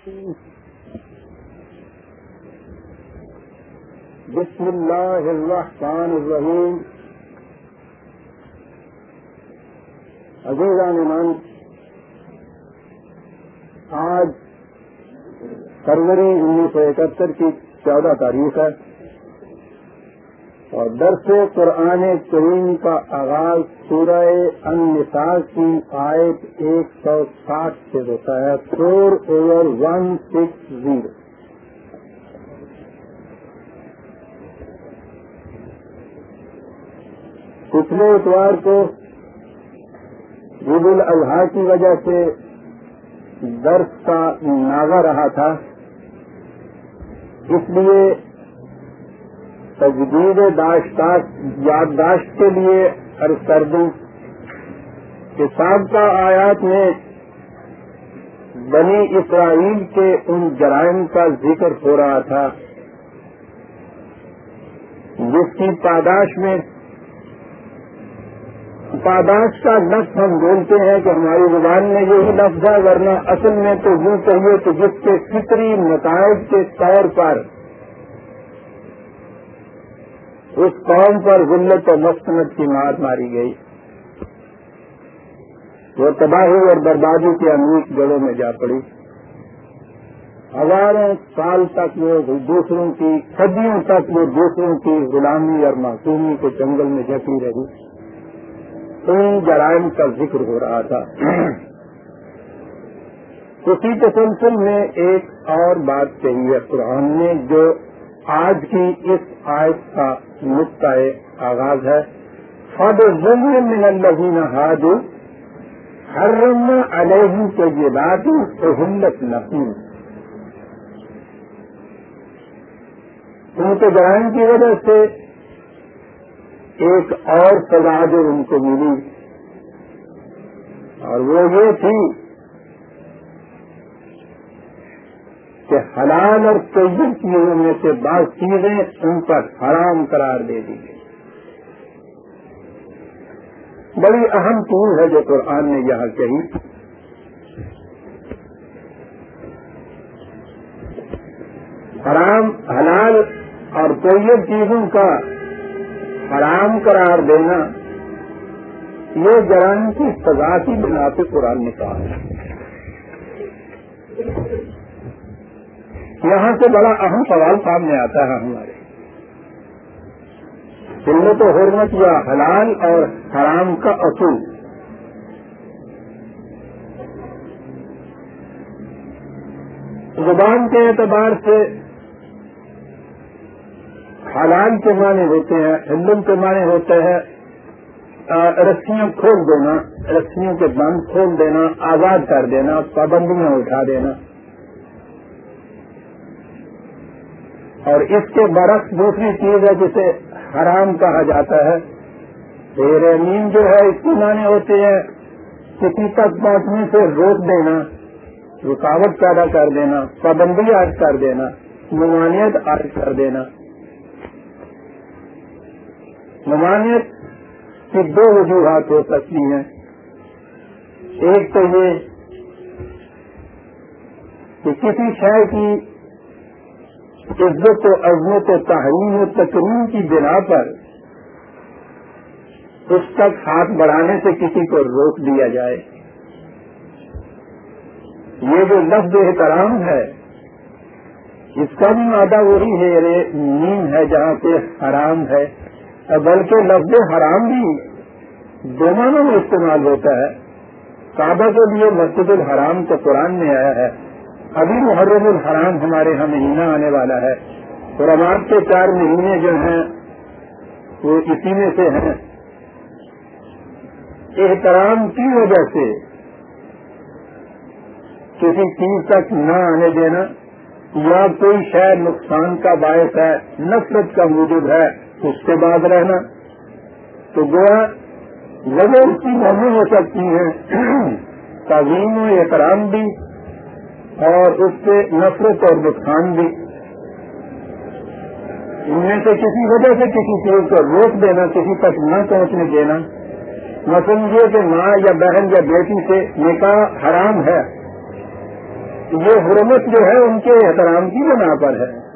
بسم اللہ الرحمن الرحیم. عزیزان ایمان، آج فروری انیس سو اکہتر کی چودہ تاریخ ہے۔ اور درس قرآن کریم کا آغاز سورہ النساء کی آیت ایک سو ساٹھ سے ہوتا ہے۔ Four over one six zero پچھلے اتوار کو عید الاضحیٰ کی وجہ سے درس کا ناغا رہا تھا۔ اس لیے تجدید یادداشت کے لیے عرض کر دوں کہ سابقہ آیات میں بنی اسرائیل کے ان جرائم کا ذکر ہو رہا تھا۔ جس کی پاداش میں پاداش کا لفظ ہم بولتے ہیں کہ ہماری زبان میں یہی لفظ ہے، ورنہ اصل میں تو یوں چاہیے کہ جس کے فطری نتائج کے طور پر اس قوم پر ذلت و مستند کی مار ماری گئی۔ وہ تباہی اور بربادی کے انوٹ جڑوں میں جا پڑی۔ ہزاروں سال تک وہ دوسروں کی، صدیوں تک وہ دوسروں کی غلامی اور معصومی کے جنگل میں جتی رہی۔ ان جرائم کا ذکر ہو رہا تھا۔ اسی تسلسل میں ایک اور بات کہی ہے قرآن نے جو آج کی اس آیت کا نقطۂ آغاز ہے۔ فد ضلع من الزین حاج ہر رنگ علیہ کے یہ بات سہولت نہیں ان کے جرائم کی وجہ سے ایک اور سزا جو ان کو ملی۔ اور وہ یہ تھی کہ حلال اور طیب چیزوں میں سے بعض چیزیں ان پر حرام قرار دے دی گئی۔ بڑی اہم چیز ہے جو قرآن نے یہاں کہی۔ حرام، حلال اور طیب چیزوں کا حرام قرار دینا، یہ جرائم کی سزا کی بنا سے قرآن نے کہا۔ ہے یہاں سے بڑا اہم سوال سامنے آتا ہے ہمارے۔ سنت و حرمت یا حلال اور حرام کا اصول۔ زبان کے اعتبار سے حلال کے معنی ہوتے ہیں ہندو کے معنی ہوتے ہیں۔ رسیاں کھول دینا، رسیوں کے بند کھول دینا، آزاد کر دینا، پابندیاں اٹھا دینا۔ اور اس کے برعکس دوسری چیز ہے جسے حرام کہا جاتا ہے۔ نیم جو ہے، اس کے معنی ہوتے ہیں کسی تک پہنچنے سے روک دینا، رکاوٹ پیدا کر دینا، پابندی عائد کر دینا، ممانعت عائد کر دینا۔ ممانعت کی دو وجوہات ہو سکتی ہیں۔ ایک تو یہ کہ کسی شہر کی عزت و عظمت و تحریم و تقریم کی بنا پر اس تک ہاتھ بڑھانے سے کسی کو روک دیا جائے۔ یہ جو لفظ احترام ہے، اس کا بھی مادہ وہی ہے یعنی نیم ہے جہاں پہ حرام ہے۔ بلکہ لفظ حرام بھی دونوں میں استعمال ہوتا ہے۔ کعبہ کے لیے مسجد الحرام تو قرآن میں آیا ہے۔ ابھی محرم الحرام ہمارے یہاں مہینہ آنے والا ہے۔ رماد کے چار مہینے جو ہیں، وہ اسی میں سے ہیں۔ احترام کی وجہ سے کسی چیز تک نہ آنے دینا یا کوئی شاید نقصان کا باعث ہے، نفرت کا موجود ہے، اس کے بعد رہنا۔ تو گویا وجہ اس کی نہیں ہو سکتی ہے۔ تعظیم و احترام بھی اور اس سے نفرت اور نقصان بھی۔ ان میں سے کسی وجہ سے کسی چیز کو روک دینا، کسی تک نہ پہنچنے دینا۔ نہ سمجھے کہ ماں یا بہن یا بیٹی سے نکاح حرام ہے، یہ حرمت جو ہے ان کے احترام کی بنا پر ہے۔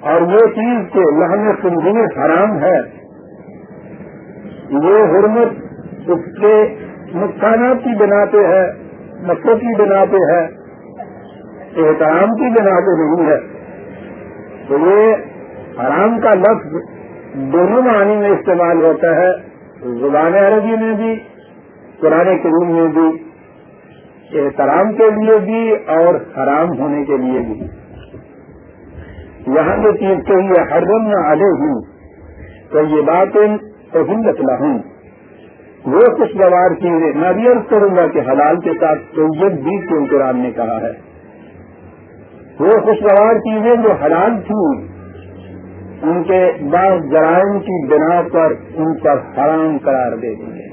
اور وہ چیز کے لہن خنزیر حرام ہے، یہ حرمت اس کے نقصانات کی بنا پہ ہے۔ نقصوں کی بنا پہ ہے، احترام کی بنا پہ نہیں ہے۔ تو یہ حرام کا لفظ دونوں معنی میں استعمال ہوتا ہے، زبان عربی میں بھی، قرآن کریم میں بھی، احترام کے لیے بھی اور حرام ہونے کے لیے بھی۔ یہاں جو چیز کہی ہے ہر دن میں آگے ہوں تو یہ باتیں تو ہندت ہوں وہ خوشگوار چیزیں میں بھی عرض کروں گا کہ حلال کے ساتھ سید بھی کیوں قرآن نے کہا ہے؟ وہ خوشگوار چیزیں جو حلال تھیں ان کے بعض جرائم کی بنا پر ان پر حرام قرار دے دیں گے۔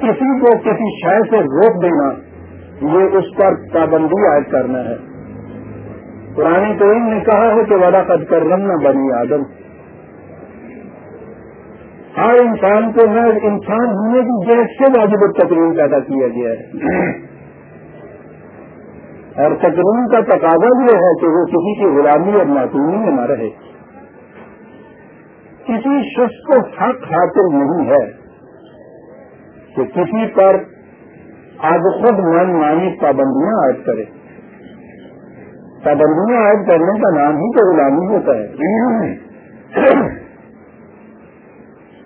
کسی کو کسی شہر سے روک دینا، یہ اس پر پابندی عائد کرنا ہے۔ پرانی کریم نے کہا ہے کہ ودا قد کر نہ بنی آدم۔ ہر انسان کو نہ انسان ہونے کی جیس سے واجب تقریم پیدا کیا گیا ہے۔ اور تقریم کا تقاضا یہ ہے کہ وہ کسی کی غلامی اور معصومی میں نہ رہے۔ کسی شخص کو حق حاصل نہیں ہے کہ کسی پر آج خود من مانی پابندیاں عائد کرے۔ پابندیاں عائد کرنے کا نام ہی تو غلامی ہوتا ہے۔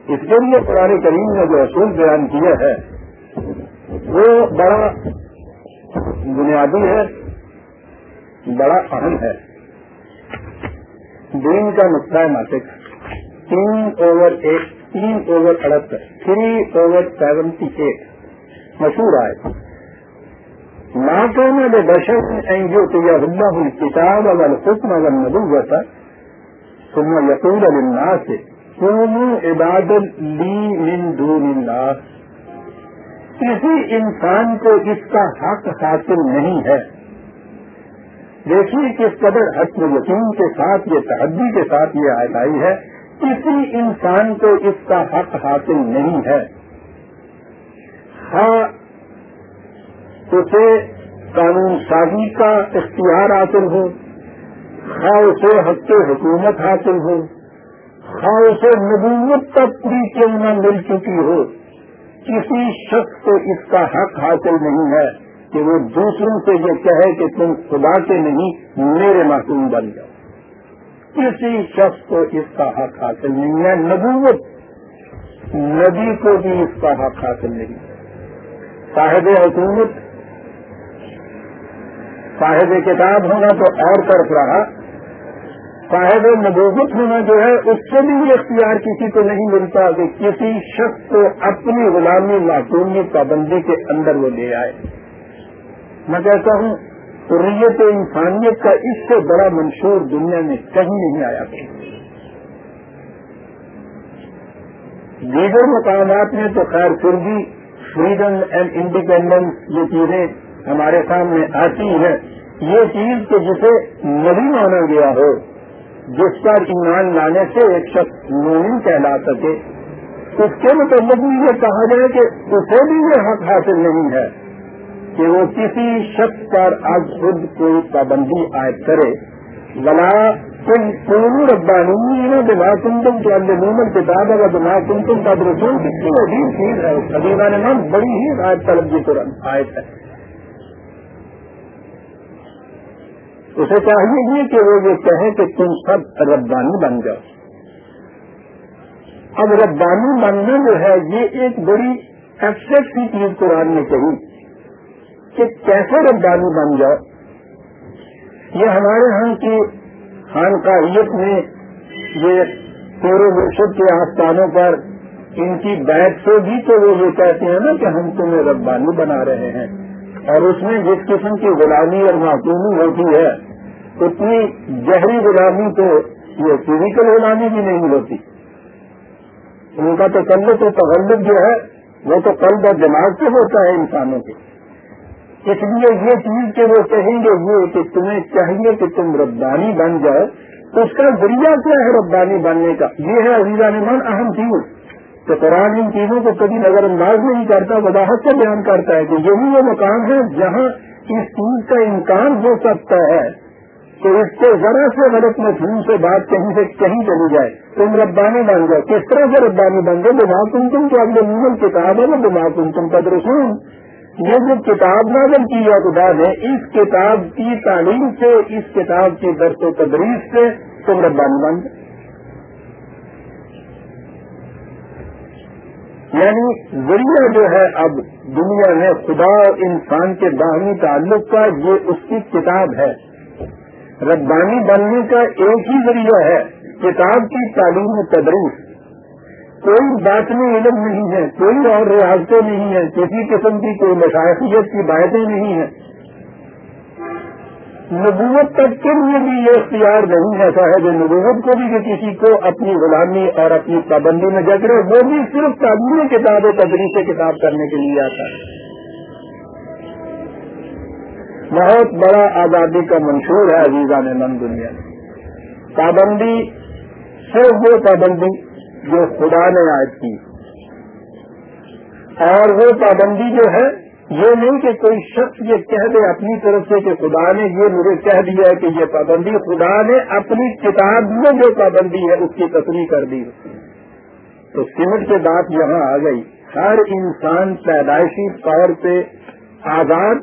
اس کے لیے قرآن کریم نے جو اصول بیان کیا ہے، وہ بڑا بنیادی ہے، بڑا اہم ہے۔ دین کا نقطۂ ناطق تین اوور ایک، تین اوور اڑہتر تھری اوور سیونٹی ایٹ، مشہور آئے ناٹوں میں جو دشن این جی تو یہ اللہ کتاب اگر حکم اگر نبو ہوتا تم یقین سے تم عبادت لی من دون اللہ کسی انسان کو اس کا حق حاصل نہیں ہے دیکھیے کس قدر حسم یقین کے ساتھ یہ تحدی کے ساتھ یہ آئے آئی ہے، کسی انسان کو اس کا حق حاصل نہیں ہے۔ ہاں اسے قانون سازی کا اختیار حاصل ہو ہاں اسے حق حکومت حاصل ہو ہاں اسے نبوت تک پوری کیوں نہ مل چکی ہو۔ کسی شخص کو اس کا حق حاصل نہیں ہے کہ وہ دوسروں سے یہ کہے کہ تم خدا کے نہیں، میرے معصوم بن جاؤ۔ کسی شخص کو اس کا حق حاصل نہیں ہے، نبوت، نبی کو بھی اس کا حق حاصل نہیں ہے۔ صاحب حکومت صاحب کتاب ہونا تو اور طرف رہا۔ صاحب نبوت ہونا جو ہے، اس سے بھی یہ اختیار کسی کو نہیں ملتا کہ کسی شخص کو اپنی غلامی معصومی پابندی کے اندر وہ لے آئے۔ میں کہتا ہوں، حریت انسانیت کا اس سے بڑا منشور دنیا میں کہیں نہیں آیا۔ دیگر مقامات میں تو خیر پھر بھی فریڈم اینڈ انڈیپینڈنس یہ چیزیں ہمارے سامنے آتی ہیں۔ یہ چیز تو جسے نہیں مانا گیا ہو، جس پر ایمان لانے سے ایک شخص مومن کہلا سکے، اس کے مطلب یہ کہا جائے کہ اسے بھی یہ حق حاصل نہیں ہے کہ وہ کسی شخص پر اب خود کوئی پابندی عائد کرے۔ بلا تم پورن ربانی بنا تم تم کے اندر مومن کتاب اگر بنا تم تم کا درسون کتنی عظیم چیز ہے ابھی نے بڑی ہی عائد طلب کی ترنت آئے ہے۔ اسے چاہیے گی کہ وہ یہ کہے کہ تم سب ربانی بن جاؤ۔ اب ربانی بننا جو ہے، یہ ایک بڑی ایکسپٹ کی چیز قرآن نے کہی کہ کیسے ربانی بن جاؤ۔ یہ ہمارے ہاں کی خانقاہیت میں یہ پورے مرشد کے آستانوں پر ان کی بیٹھ سے بھی تو وہ یہ کہتے ہیں نا کہ ہم تمہیں ربانی بنا رہے ہیں۔ اور اس میں جس قسم کی غلامی اور معقومی ہوتی ہے، اتنی گہری غلامی تو یہ فزیکل غلامی بھی نہیں ہوتی۔ ان کا تو قلب تو تغلب جو ہے، وہ تو قلب اور دماغ سے ہوتا ہے انسانوں کے۔ اس لیے یہ چیز کہ وہ کہیں گے یہ کہ تمہیں چاہیے کہ تم ربانی بن جاؤ، اس کا ذریعہ کیا ہے ربانی بننے کا؟ یہ ہے عزیزہ من، اہم چیز۔ تو قرآن ان چیزوں کو کبھی نظر انداز نہیں کرتا، وضاحت سے بیان کرتا ہے کہ یہی وہ مقام ہے جہاں اس چیز کا امکان ہو سکتا ہے کہ اس کو ذرا سے غلط مفہوم سے بات کہیں سے کہیں چلی جائے۔ تم ربانی بن جاؤ۔ کس طرح سے ربانی بن جائے دماغ تم تم تو اب جو کتاب ہے وہ دماغ تم تم کا درسون یہ جو کتاب نازل کی یا خدا ہے اس کتاب کی تعلیم سے، اس کتاب کی درس و تدریس سے تم ربانی بن جاؤ یعنی ذریعہ جو ہے اب دنیا میں خدا اور انسان کے باہمی تعلق کا یہ اس کی کتاب ہے۔ ربانی بننے کا ایک ہی ذریعہ ہے، کتاب کی تعلیم و تدریس۔ کوئی باطنی علم نہیں ہے، کوئی اور ریاستیں نہیں ہیں، کسی قسم کی کوئی مشاہدیت کی باتیں نہیں ہیں۔ نبوت تک کے لیے بھی یہ اختیار نہیں ہے صاحب نبوت کو بھی کہ کسی کو اپنی غلامی اور اپنی پابندی میں جگڑے وہ بھی صرف تعلیمی کتاب تدریس کتاب کرنے کے لیے آتا ہے۔ بہت بڑا آزادی کا منشور ہے عزیزہ نے من دنیا۔ پابندی صرف وہ پابندی جو خدا نے آج کی۔ اور وہ پابندی جو ہے یہ نہیں کہ کوئی شخص یہ کہہ دے اپنی طرف سے کہ خدا نے یہ مجھے کہہ دیا ہے کہ یہ پابندی خدا نے اپنی کتاب میں جو پابندی ہے اس کی تصریح کر دی تو سمٹ کے بات یہاں آ گئی۔ ہر انسان پیدائشی طور پہ آزاد،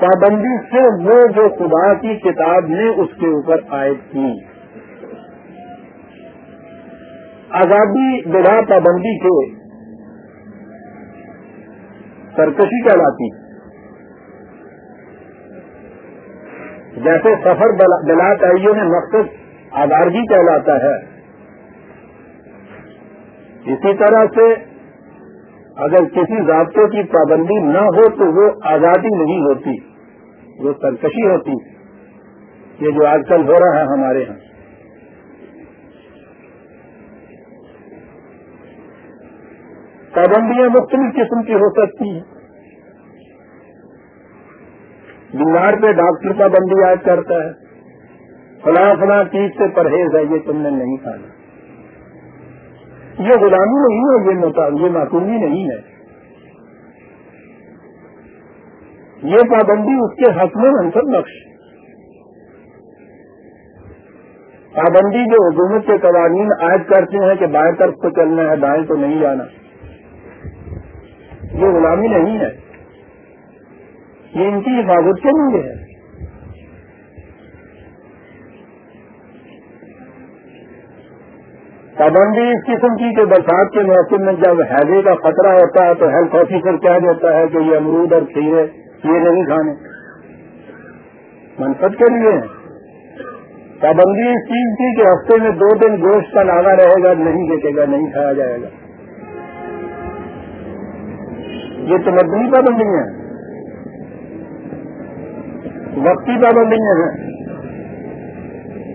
پابندی سے وہ جو خدا کی کتاب نے اس کے اوپر عائد کی۔ آزادی بلا پابندی کے سرکشی کہلاتی جیسے سفر بلا تعیوں میں مقصد آدارگی کہلاتا ہے۔ اسی طرح سے اگر کسی ضابطے کی پابندی نہ ہو تو وہ آزادی نہیں ہوتی، وہ سرکشی ہوتی، یہ جو آج کل ہو رہا ہے ہمارے یہاں پابندیاں مختلف قسم کی ہو سکتی ہیں۔ بیمار پہ ڈاکٹر پابندی عائد کرتا ہے۔ فلاں فلاں چیز سے پرہیز ہے، یہ تم نے نہیں کھانا۔ یہ غلامی نہیں ہے، یہ معقومی نہیں ہے۔ یہ پابندی اس کے حق میں منصب نقش پابندی جو حکومت کے قوانین عائد کرتے ہیں کہ بائیں طرف کو چلنا ہے، دائیں تو نہیں جانا۔ یہ غلامی نہیں ہے۔ یہ ان کی حفاظت کے لیے ہے۔ پابندی اس قسم کی کہ برسات کے موسم میں جب ہیلے کا خطرہ ہوتا ہے تو ہیلتھ آفیسر کہہ دیتا ہے کہ یہ امرود اور کھیرے، یہ نہیں کھانے۔ منفت کے لیے پابندی اس چیز کی کہ ہفتے میں دو دن گوشت کا لانا رہے گا، نہیں دیکھے گا، نہیں کھایا جائے گا۔ یہ تو مدنی پابندی وقتی پابندیاں ہیں۔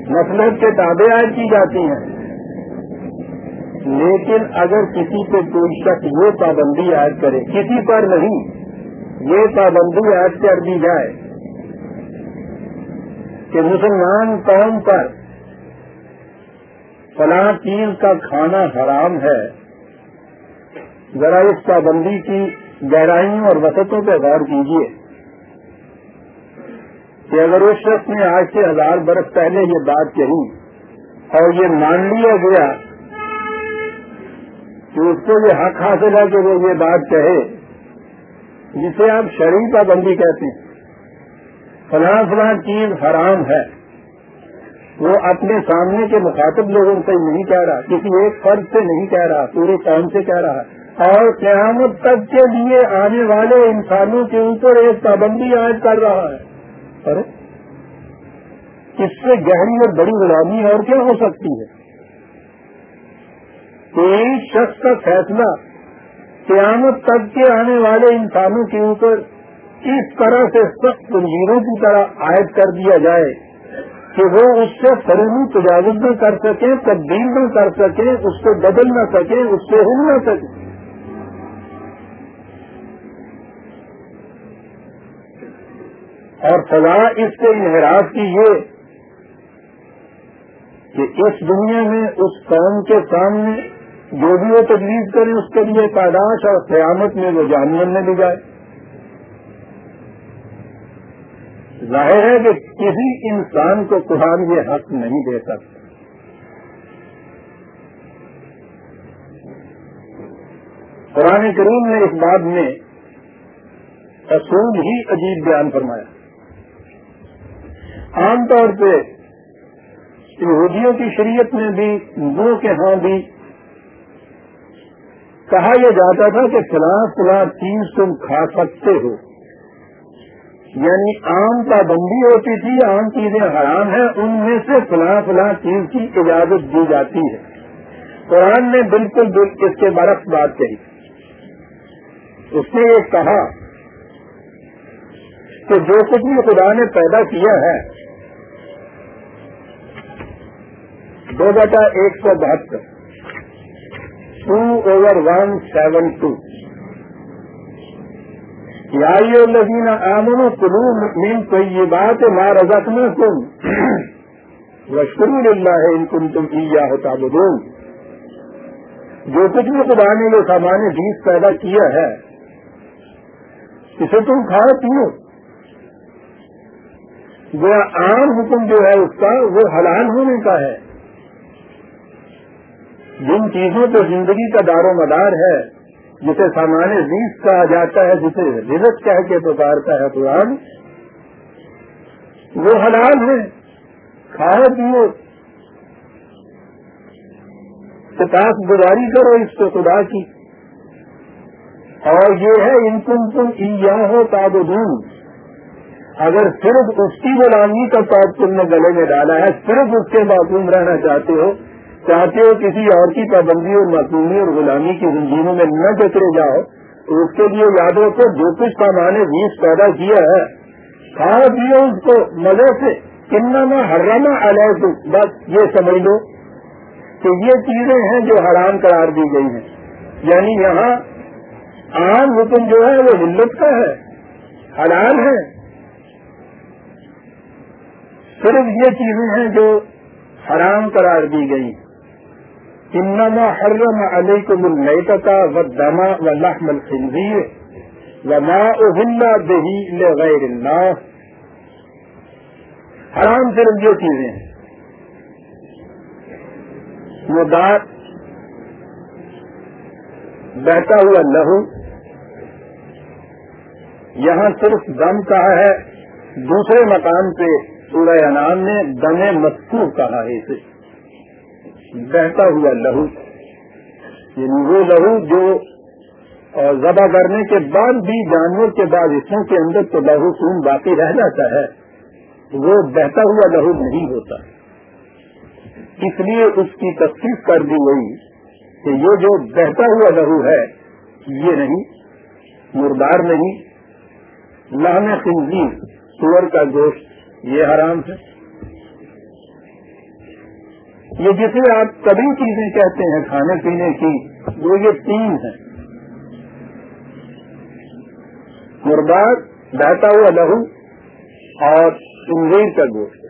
مسلط کے تابے عائد کی جاتی ہیں۔ لیکن اگر کسی پہ کوئی شخص یہ پابندی عائد کرے، کسی پر نہیں، یہ پابندی عائد کر دی جائے کہ مسلمان قوم پر فلاں چیز کا کھانا حرام ہے، ذرا اس پابندی کی گہرائیوں اور وسطوں پہ غور کیجیے کہ اگر اس شخص نے آج سے ہزار برس پہلے یہ بات کہی اور یہ مان لیا گیا کہ اس کو یہ حق حاصل ہے کہ وہ یہ بات کہے، جسے آپ شرعی پابندی کہتے ہیں۔ فلاں فلاں چیز حرام ہے۔ وہ اپنے سامنے کے مخاطب لوگوں سے نہیں کہہ رہا، کسی ایک فرد سے نہیں کہہ رہا، پورے قوم سے کہہ رہا۔ ہے اور قیامت تک کے لیے آنے والے انسانوں کے اوپر ایک پابندی عائد کر رہا ہے۔ اس سے گہری اور بڑی غلامی اور کیا ہو سکتی ہے؟ کوئی شخص کا فیصلہ قیامت تک کے آنے والے انسانوں کے اوپر اس طرح سے سخت تنظیموں کی طرح عائد کر دیا جائے کہ وہ اس سے فرونی تجاوز نہ کر سکیں، تبدیل نہ کر سکیں، اس کو بدل نہ سکیں، اس سے ہل نہ سکیں اور سزا اس کے انحراف کی یہ کہ اس دنیا میں اس قوم کے سامنے جو بھی وہ تجویز کرے، اس کے لیے پاداش اور قیامت میں وہ جانور میں بھی جائے۔ ظاہر ہے کہ کسی انسان کو قرآن یہ حق نہیں دے سکتا۔ قرآن کریم نے اس بات میں اصول ہی عجیب بیان فرمایا۔ عام طور پہ یہودیوں کی شریعت میں بھی دو کے ہاں بھی کہا یہ جاتا تھا کہ فلاں فلاں چیز تم کھا سکتے ہو۔ یعنی عام پابندی ہوتی تھی، عام چیزیں حرام ہیں، ان میں سے فلاں فلاں چیز کی اجازت دی جاتی ہے۔ قرآن نے بالکل بالکل اس کے برعکس بات کہی۔ اس نے یہ کہا کہ جو کچھ بھی خدا نے پیدا کیا ہے دو بٹا ایک سو بہتر۔ Two over one seven two یا لذین آمن کلو مین تو یہ بات ماں رزت میں تم وشکر اللہ ہے ان کن تم کی یا ہوتا بدون جو کچھ بھی خدا نے جو سامان بیس پیدا کیا ہے، اسے تم کھاؤ پیو۔ وہ عام حکم جو ہے اس کا، وہ حلال ہونے کا ہے۔ جن چیزوں پہ زندگی کا دار و مدار ہے، جسے سامان ریس کہا جاتا ہے، جسے رزت کہہ کے پکارتا ہے قرآن، وہ حلال ہے کھاؤ پیو۔ کتاب گزاری کرو اس کو خدا کی۔ اور یہ ہے، ان کم تم یا ہو تاب اگر صرف اس کی غلامی کا پاپ تم نے گلے میں ڈالا ہے، صرف اس کے معصوم رہنا چاہتے ہو چاہتے ہو کسی اور کی پابندی اور معصومی اور غلامی کی زندگیوں میں نہ ٹکرے جاؤ، تو اس کے لیے یاد رکھو، جو کچھ سامان بیس پیدا کیا ہے کھاؤ پیو اس کو مزے سے۔ کننا حرامہ علیہ بس یہ سمجھ لو کہ یہ چیزیں ہیں جو حرام قرار دی گئی ہیں۔ یعنی یہاں عام حکم جو ہے، وہ ملت کا ہے، حلال ہے۔ صرف یہ چیزیں ہیں جو حرام قرار دی گئی۔ ہیں انما حرم علیکم المیتتا والدما واللحم الخنزیر وما اہل بہی لغیر اللہ۔ حرام صرف جو چیزیں ہیں۔ وہ بہتا ہوا لہو، یہاں صرف دم کہا ہے، دوسرے مقام پہ سورہ انعام نے دم مستور کہا ہے اسے۔ بہتا ہوا لہو۔ یعنی وہ لہو جو ذبح کرنے کے بعد بھی جانور کے بعد حصوں کے اندر تو لہو خون باقی رہ جاتا ہے، وہ بہتا ہوا لہو نہیں ہوتا۔ اس لیے اس کی تصدیق کر دی گئی کہ یہ جو بہتا ہوا لہو ہے، یہ نہیں، مردار نہیں۔ لہن خنزیر، سور کا گوشت، یہ حرام ہے۔ یہ جسے آپ کبھی چیزیں کہتے ہیں کھانے پینے کی، وہ یہ تین ہیں۔ مردار بہتا ہوا لہو اور انگیر کا گوشت۔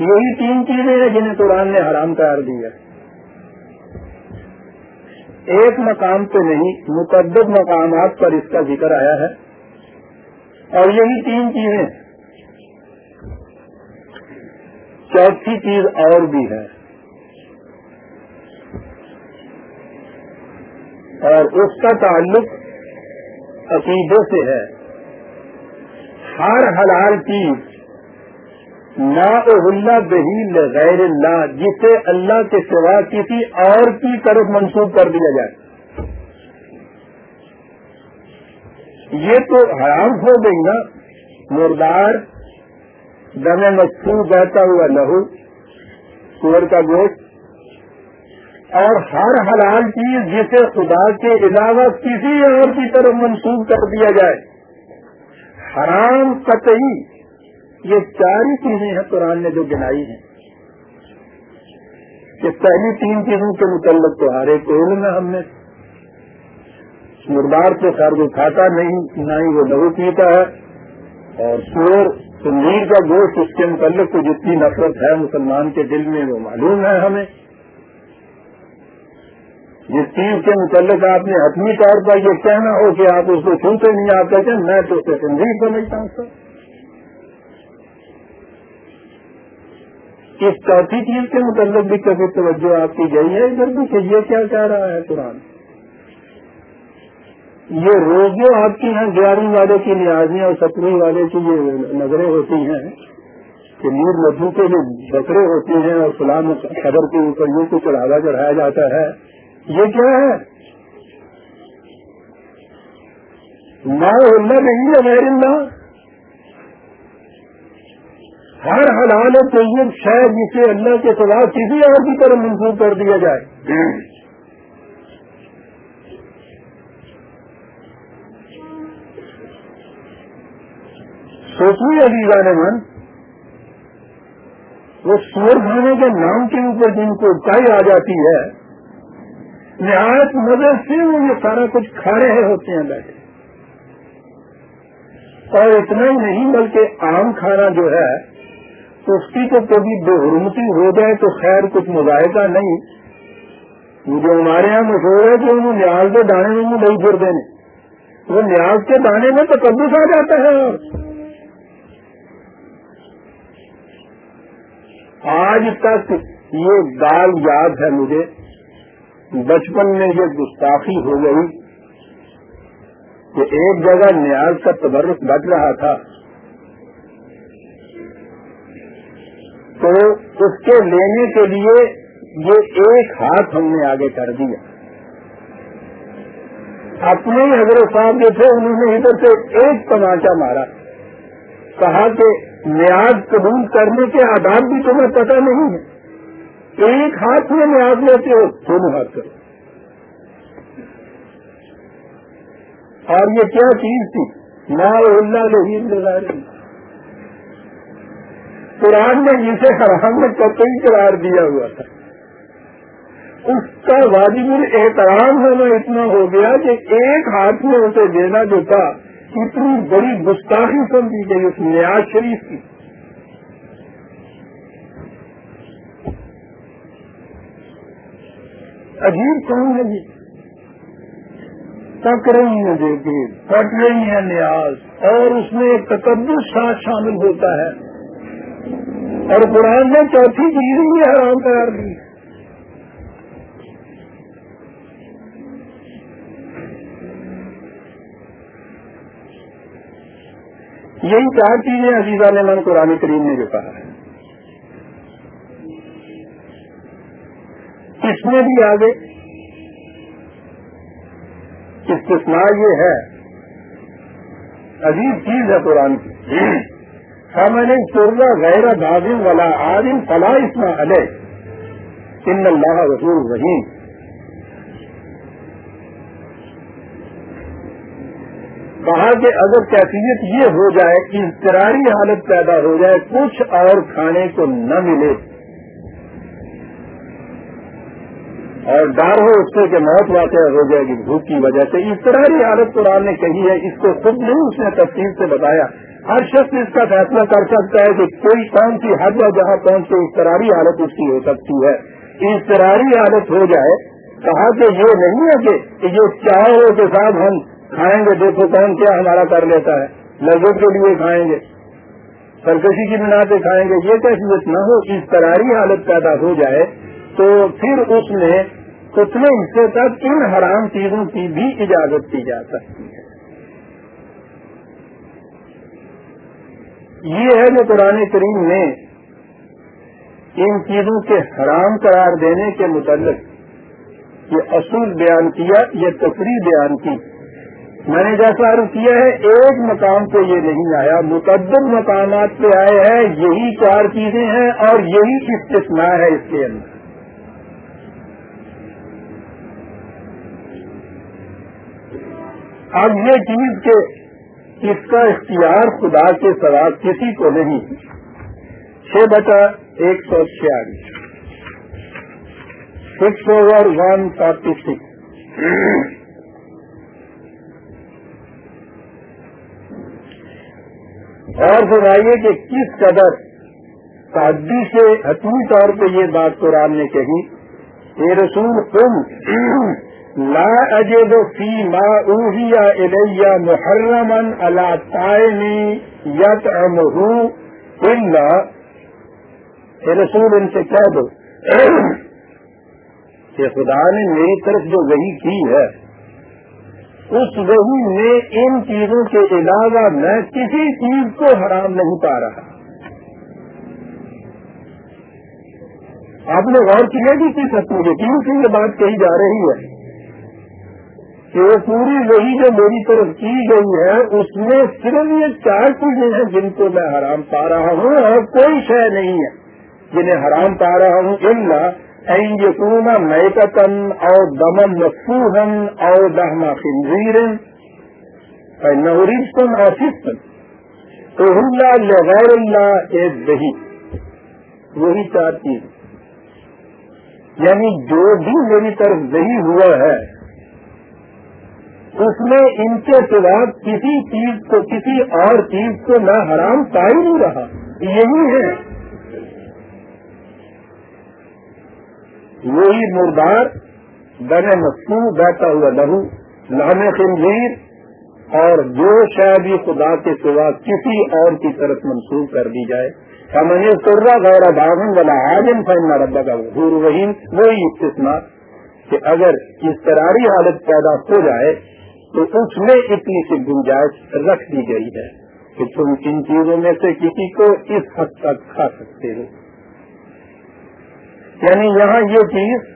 یہی تین چیزیں ہیں جنہیں قرآن نے حرام قرار دیا ایک مقام پہ نہیں متعدد مقامات پر اس کا ذکر آیا ہے۔ اور یہی تین چیزیں۔ چوتھی چیز اور بھی ہے۔ اور اس کا تعلق عقیدے سے ہے۔ ہر حلال چیز نا اللہ بہیل غیر اللہ، جسے اللہ کے سوا کسی اور کی طرف منسوخ کر دیا جائے۔ یہ تو حرام ہو گئی نا، مردار دم مچھو بہتا ہوا لہو، سور کا گوشت، اور ہر حلال چیز جسے خدا کے علاوہ کسی اور کی طرف منسوخ کر دیا جائے۔ حرام، قطعی، یہ چار ہی چیزیں ہیں قرآن نے جو گنائی ہیں۔ کہ پہلی تین چیزوں کے متعلق تو ہر ایک علم میں ہم نے مردار سے خیر وہ کھاتا نہیں، نہ ہی وہ لہو پیتا ہے، اور سور تو کا گوشت اس کے متعلق تو جتنی نفرت ہے مسلمان کے دل میں وہ معلوم ہے ہمیں۔ جس چیز کے متعلق آپ نے حتمی طور پر یہ کہنا ہو کہ آپ اس کو چھوتے نہیں، آپ کہتے ہیں، میں تو اسے تنظیم سمجھتا ہوں، سر۔ اس چوتھی چیز کے متعلق بھی کبھی توجہ آپ کی گئی ہے ادھر بھی کہ یہ کیا کہہ رہا ہے قرآن۔ یہ روز جو آپ کی ہیں گیارہویں والے کی نیازیاں اور سترویں والے کی یہ نظریں ہوتی ہیں کہ نیر مدھو کے جو بکرے ہوتے ہیں اور فلام قدر کے اوپر یوں کو چڑھاوا چڑھایا جاتا ہے۔ یہ کیا ہے؟ ماں اللہ نہیں ہے غیر اللہ۔ ہر حلال طیب شاید جسے اللہ کے خلاف کسی اور کی طرح منسوخ کر دیا جائے۔ سوچیے عزیزہ نے من وہ سور کھانے کے نام کے اوپر جن کو اکائی آ جاتی ہے، نہایت مدد سے وہ یہ سارا کچھ کھا رہے ہوتے ہیں بیٹھے۔ اور اتنا ہی نہیں، بلکہ عام کھانا جو ہے اس کی تو کبھی بے حرمتی ہو جائے تو خیر کچھ مذائقہ نہیں۔ جو ہمارے یہاں مشہور ہے کہ انہوں نیاز کے دانے میں نہیں پھر دینے۔ وہ نیاز کے دانے میں تو کبھی آ جاتا ہے۔ آج تک یہ دال یاد ہے مجھے، بچپن میں یہ گستاخی ہو گئی کہ ایک جگہ نیاز کا تبرک بچ رہا تھا۔ تو اس کے لینے کے لیے یہ ایک ہاتھ ہم نے آگے کر دیا۔ اپنے حضرت صاحب جو تھے، انہوں نے ادھر سے ایک تماچا مارا۔ کہا کہ نیاز قبول کرنے کے آداب بھی تمہیں پتہ نہیں ہے ایک ہاتھ میں نیاز لیتے ہو، دونوں ہاتھ کرو۔ اور یہ کیا چیز تھی؟ نا اللہ لگا رہی قرآن نے جسے حرام میں قطعی قرار دیا ہوا تھا۔ اس کا واجب احترام ہونا اتنا ہو گیا کہ ایک ہاتھ میں اسے دینا جو تھا اتنی بڑی گستاخی سمجھی گئی اس نیاز شریف کی۔ عجیب کون ہے جی تک رہی ہیں۔ دیکھیے پٹ رہی ہیں نیاز۔ اور اس میں ایک تقدر ساتھ شامل ہوتا ہے۔ اور قرآن نے چوتھی چیز ہی حرام قرار دی۔ یہی چار چیزیں عزیزہ نے من قرآن کریم نے جو کہا ہے۔ اس میں بھی آگے استثناء یہ ہے۔ عجیب چیز ہے قرآن کی۔ ہم نے سرنا غیر بازم والا عالم فلاح اسما علیہ۔ ان اللہ رسول رحیم۔ کہا کہ اگر کیفیت یہ ہو جائے کہ اضطراری حالت پیدا ہو جائے، کچھ اور کھانے کو نہ ملے۔ اور ڈر ہو اس سے کہ موت واقع ہو جائے گی، بھوک کی وجہ سے۔ اضطراری حالت قرآن نے کہی ہے، اس کو خود نہیں اس نے تفصیل سے بتایا۔ ہر شخص اس کا فیصلہ کر سکتا ہے کہ کوئی کون سی حد ہے جہاں پہنچ کے اضطراری حالت اس کی ہو سکتی ہے۔ اضطراری حالت ہو جائے، کہا کہ یہ نہیں ہے کہ یہ چاہو کے ساتھ ہم کھائیں گے، دیکھو کون کیا ہمارا کر لیتا ہے۔ لذت کے لیے کھائیں گے۔ سرکشی کی بنا پہ کھائیں گے۔ یہ کیفیت نہ ہو، اس طرح حالت پیدا ہو جائے تو پھر اس میں اتنے حصے تک ان حرام چیزوں کی بھی اجازت کی جا سکتی ہے۔ یہ ہے جو قرآن کریم نے ان چیزوں کے حرام قرار دینے کے متعلق یہ اصول بیان کیا، یہ تفریح بیان کی۔ میں نے جیسا عرض کیا ہے، ایک مقام پہ یہ نہیں آیا، مقدم مقامات پہ آئے ہیں، یہی چار چیزیں ہیں اور یہی استثناء ہے اس کے اندر۔ اب یہ چیز کہ اس کا اختیار خدا کے سوا کسی کو نہیں۔ چھ بٹا ایک سو چھیالیس۔ Six over one forty six اور سنائیے کہ کس قدر تعدی سے حتمی طور پہ یہ بات قرآن نے کہی اے رسول تم لا اجد فی ما اوہیا الیہ محرمن علا تائنی یتعمہو الا اے رسول ان سے کہہ دو کہ خدا نے میری طرف جو وہی کی ہے اس وہی میں ان چیزوں کے علاوہ میں کسی چیز کو حرام نہیں پا رہا۔ آپ نے غور کیا جی کہ کس حد میں یقین سے یہ بات کہی جا رہی ہے؟ کہ وہ پوری وہی جو میری طرف کی گئی ہے، اس میں صرف یہ چار چیزیں ہیں جن کو میں حرام پا رہا ہوں اور کوئی شے نہیں ہے۔ جنہیں حرام پا رہا ہوں اللہ یقون میکتن او دمن مفوہن او دہما خنزیر نوریسن اور فسن تو اللہ لغیر اللہ ایک دہی وہی چار چیز یعنی جو بھی میری طرف دہی ہوا ہے، اس میں ان کے سوا کسی چیز کو، کسی اور چیز کو نہ حرام پا ہی نہیں رہا۔ یہی ہے۔ وہی مردار بن مصنوع بیٹھا ہوا لہو لہم خنزیر، اور جو شاید خدا کے سوا کسی اور کی طرف منسوخ کر دی جائے۔ سمجھے سرا غیر باغن والا آجم فن ربا کا حور وہیم وہی استثمار کہ اگر استراری حالت پیدا ہو جائے، تو اس میں اتنی سی گنجائش رکھ دی گئی ہے کہ تم ان چیزوں میں سے کسی کو اس حد تک کھا سکتے ہو۔ یعنی یہاں یہ چیز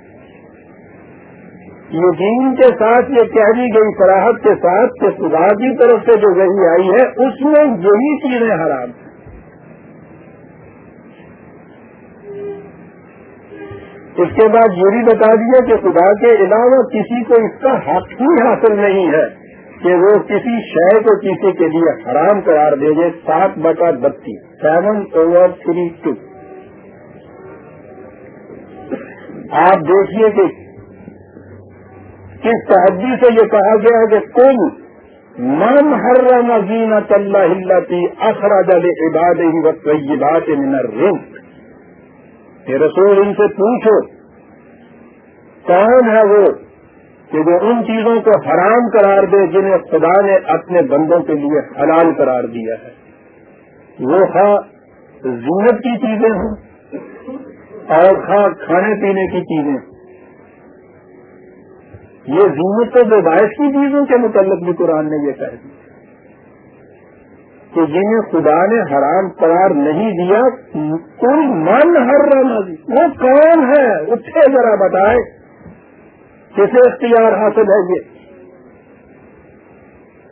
یقین کے ساتھ، یہ کہہ دی گئی فراہت کے ساتھ کہ خدا کی طرف سے جو وہی آئی ہے، اس میں یہی چیزیں حرام ہیں۔ اس کے بعد یہ بھی بتا دیا کہ خدا کے علاوہ کسی کو اس کا حق ہی حاصل نہیں ہے کہ وہ کسی شہر کو کسی کے لیے حرام قرار دے دے، سات بٹا بتیس سیون اوور تھری ٹو آپ دیکھیے کہ کس تحدی سے یہ کہا گیا ہے کہ کل من ہر نظیم اللہ کی اخراج عباد ہی وقت کہ رسول، ان سے پوچھو، کون ہے وہ کہ جو ان چیزوں کو حرام قرار دے جنہیں خدا نے اپنے بندوں کے لیے حلال قرار دیا ہے؟ وہ ہاں زینت کی چیزیں ہوں اور کھانے پینے کی چیزیں۔ یہ زینت تو باعث کی چیزوں کے متعلق بھی قرآن نے یہ کہہ دیا۔ کہ جنہیں خدا نے حرام قرار نہیں دیا کوئی من ہر رہا وہ کون ہے؟ اٹھے ذرا بتائے۔ کسے اختیار حاصل ہے یہ؟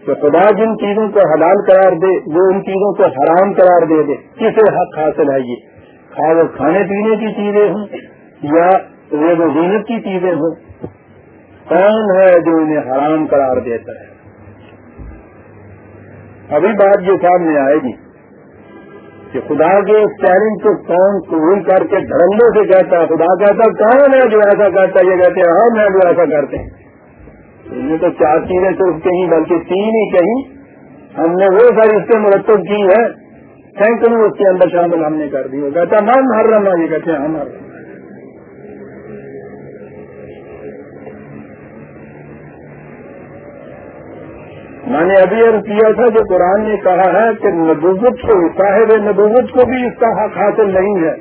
کہ خدا جن چیزوں کو حلال قرار دے، وہ ان چیزوں کو حرام قرار دے دے۔ کسے حق حاصل ہے یہ؟ خواہ وہ کھانے پینے کی چیزیں ہوں یا ریب و زینت کی چیزیں ہوں، کون ہے جو انہیں حرام قرار دیتا ہے؟ ابھی بات یہ سامنے آئے گی کہ خدا کے اس چیلنج کو کون قبول کر کے دھڑندوں سے کہتا ہے، خدا کہتا کون ہے جو ایسا کرتا ہے؟ یہ کہتے ہیں، ہم ہیں جو ایسا کرتے ہیں۔ انہیں تو چار چیزیں صرف کہیں، بلکہ تین ہی کہیں۔ ہم نے وہ ساری اس سے مرتب کی ہے سینکڑوں اس کے اندر شامل ہم نے کر دی۔ وہ کہتا ہم ہر رہا یہ کہتے ہیں، ہم ہر میں نے ابھی عرض کیا تھا کہ قرآن نے کہا ہے کہ نبوت کو، صاحب نبوت کو بھی اس کا حق حاصل نہیں ہے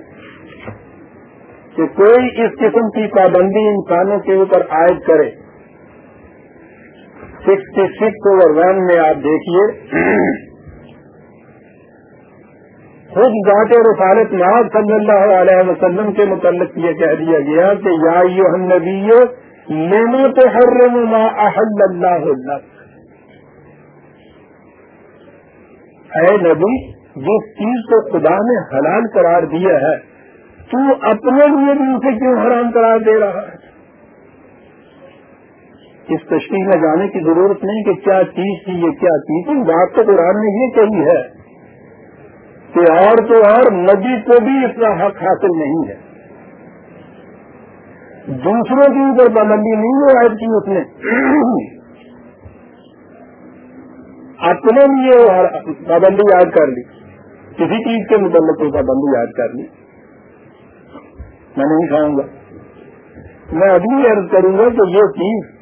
کہ کوئی اس قسم کی پابندی انسانوں کے اوپر عائد کرے۔ سکسٹی سکس اوور ون میں آپ دیکھیے۔ خود ذات رسالت ناز صلی اللہ علیہ وسلم کے متعلق یہ کہہ دیا گیا کہ یا یو نبی لینا تو ہر ما احل اللہ اے نبی، جس چیز کو خدا نے حلال قرار دیا ہے، تو اپنے لیے بھی اسے کیوں حرام قرار دے رہا ہے؟ اس تشریح میں جانے کی ضرورت نہیں کہ کیا چیز تھی، یہ کیا چیز تھی؟ بات تو قرآن نے یہ کہی ہے۔ کہ اور تو اور نبی کو بھی اتنا حق حاصل نہیں ہے۔ دوسروں کی اوپر پابندی نہیں ہو رہی تھی اس نے۔ اپنے لیے پابندی یاد کر لی۔ کسی چیز کے متعلق کوئی پابندی یاد کر لی۔ میں نہیں کھاؤں گا۔ میں ابھی عرض کروں گا کہ یہ چیز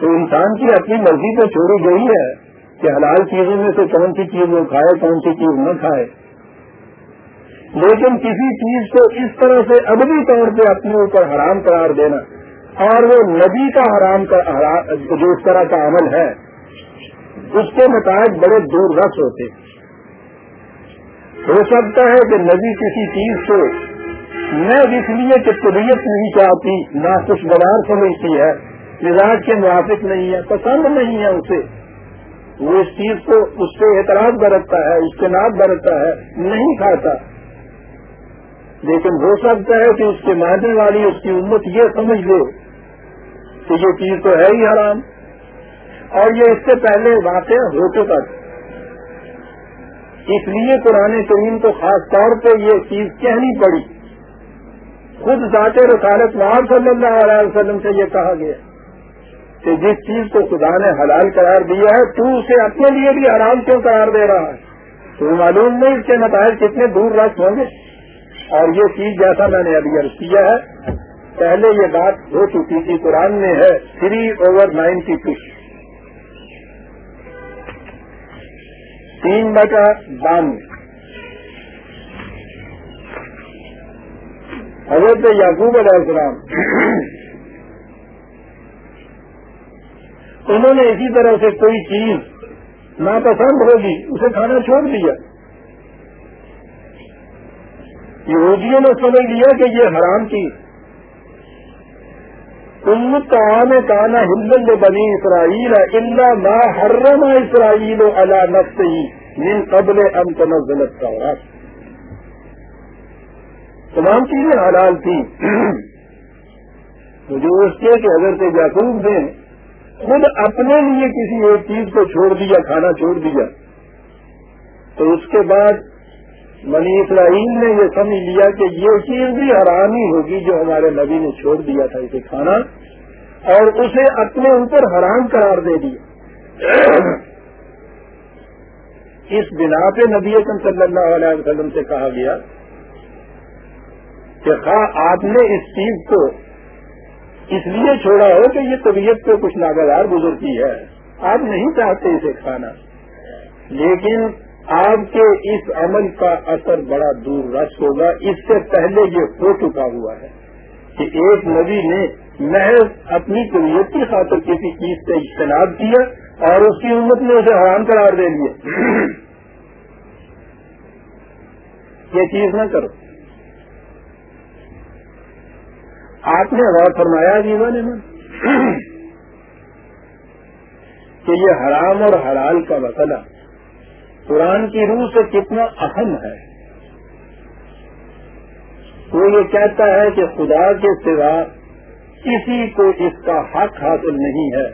تو انسان کی اپنی مرضی پہ چھوڑی گئی ہے۔ کہ حلال چیزوں میں سے کون سی چیز وہ کھائے، کون سی چیز نہ کھائے۔ لیکن کسی چیز کو اس طرح سے ابدی طور پہ اپنے اوپر حرام قرار دینا اور وہ نبی کا حرام کا جو اس طرح کا عمل ہے، اس کے نتائج بڑے دور رس ہوتے۔ ہو سکتا ہے کہ نبی کسی چیز کو میں اس لیے کہ طبیعت نہیں چاہتی، نہ خوشگوار سمجھتی ہے، مزاج کے موافق نہیں ہے، پسند نہیں ہے اسے۔ وہ اس چیز کو اس سے اعتراض برتتا ہے، اجتناب برتتا ہے، نہیں کھاتا۔ لیکن ہو سکتا ہے کہ اس کے ماننے والی، اس کی امت یہ سمجھ لے کہ یہ چیز تو ہے ہی حرام۔ اور یہ اس سے پہلے واقع ہو چکا تھا۔ اس لیے قرآن کریم کو خاص طور پہ یہ چیز کہنی پڑی۔ خود ذات رسالت وہاں صلی اللہ علیہ وسلم سے یہ کہا گیا۔ کہ جس چیز کو خدا نے حلال قرار دیا ہے، تو اسے اپنے لیے بھی آرام کیوں قرار دے رہا ہے؟ تو معلوم نہیں اس کے نتائج کتنے دور رکھ ہوں گے۔ اور یہ چیز جیسا میں نے ابھی عرض کیا ہے، پہلے یہ بات ہو چکی تھی، قرآن میں ہے تھری اوور نائنٹی ٹو تین بٹا بانوے حضرت یعقوب علیہ السلام انہوں نے اسی طرح سے کوئی چیز ناپسند ہوگی، اسے کھانا چھوڑ دیا۔ یہودیوں نے سمجھ لیا کہ یہ حرام چیز۔ امت عام کانا ہندن بنی اسرائیل اللہ ما حرم اسرائیل اللہ نفس ہی من قبل انت نزلت کا تمام چیزیں حلال تھی مجھے اس کے کہ حضرت یعقوب نے خود اپنے لیے کسی ایک چیز کو چھوڑ دیا، کھانا چھوڑ دیا۔ تو اس کے بعد منی اسرائیل نے یہ سمجھ لیا کہ یہ چیز بھی حرام ہی ہوگی جو ہمارے نبی نے چھوڑ دیا تھا اسے کھانا، اور اسے اپنے اوپر حرام قرار دے دیا۔ اس بنا پہ نبی صلی اللہ علیہ وسلم سے کہا گیا کہ خواہ آپ نے اس چیز کو اس لیے چھوڑا ہو کہ یہ طبیعت پہ کچھ ناگوار گزرتی ہے۔ آپ نہیں چاہتے اسے کھانا۔ لیکن آپ کے اس عمل کا اثر بڑا دور رس ہوگا۔ اس سے پہلے یہ ہو چکا ہوا ہے کہ ایک نبی نے محض اپنی طبیعت کی خاطر کسی چیز سے اجتناب کیا اور اس کی امت نے اسے حرام قرار دے دیا۔ یہ چیز نہ کرو۔ آپ نے غور فرمایا جیون میں کہ یہ حرام اور حلال کا مسئلہ قرآن کی روح سے کتنا اہم ہے۔ وہ یہ کہتا ہے کہ خدا کے سوا کسی کو اس کا حق حاصل نہیں ہے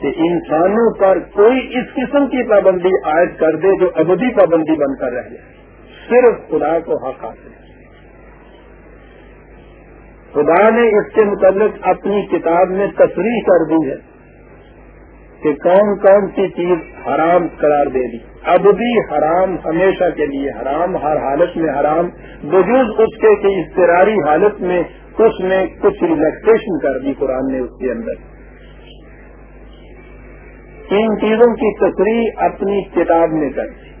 کہ انسانوں پر کوئی اس قسم کی پابندی عائد کر دے جو ابدی پابندی بن کر رہے صرف خدا کو حق حاصل ہے۔ خدا نے اس کے متعلق اپنی کتاب میں تصریح کر دی ہے کہ کون کون سی چیز حرام قرار دے دی۔ اب بھی حرام ہمیشہ کے لیے حرام، ہر حالت میں حرام۔ بجوز اس کے کہ اضطراری حالت میں اس میں کچھ ریلیکسیشن کر دی قرآن نے اس کے اندر۔ ان چیزوں کی تصریح اپنی کتاب میں کر دی۔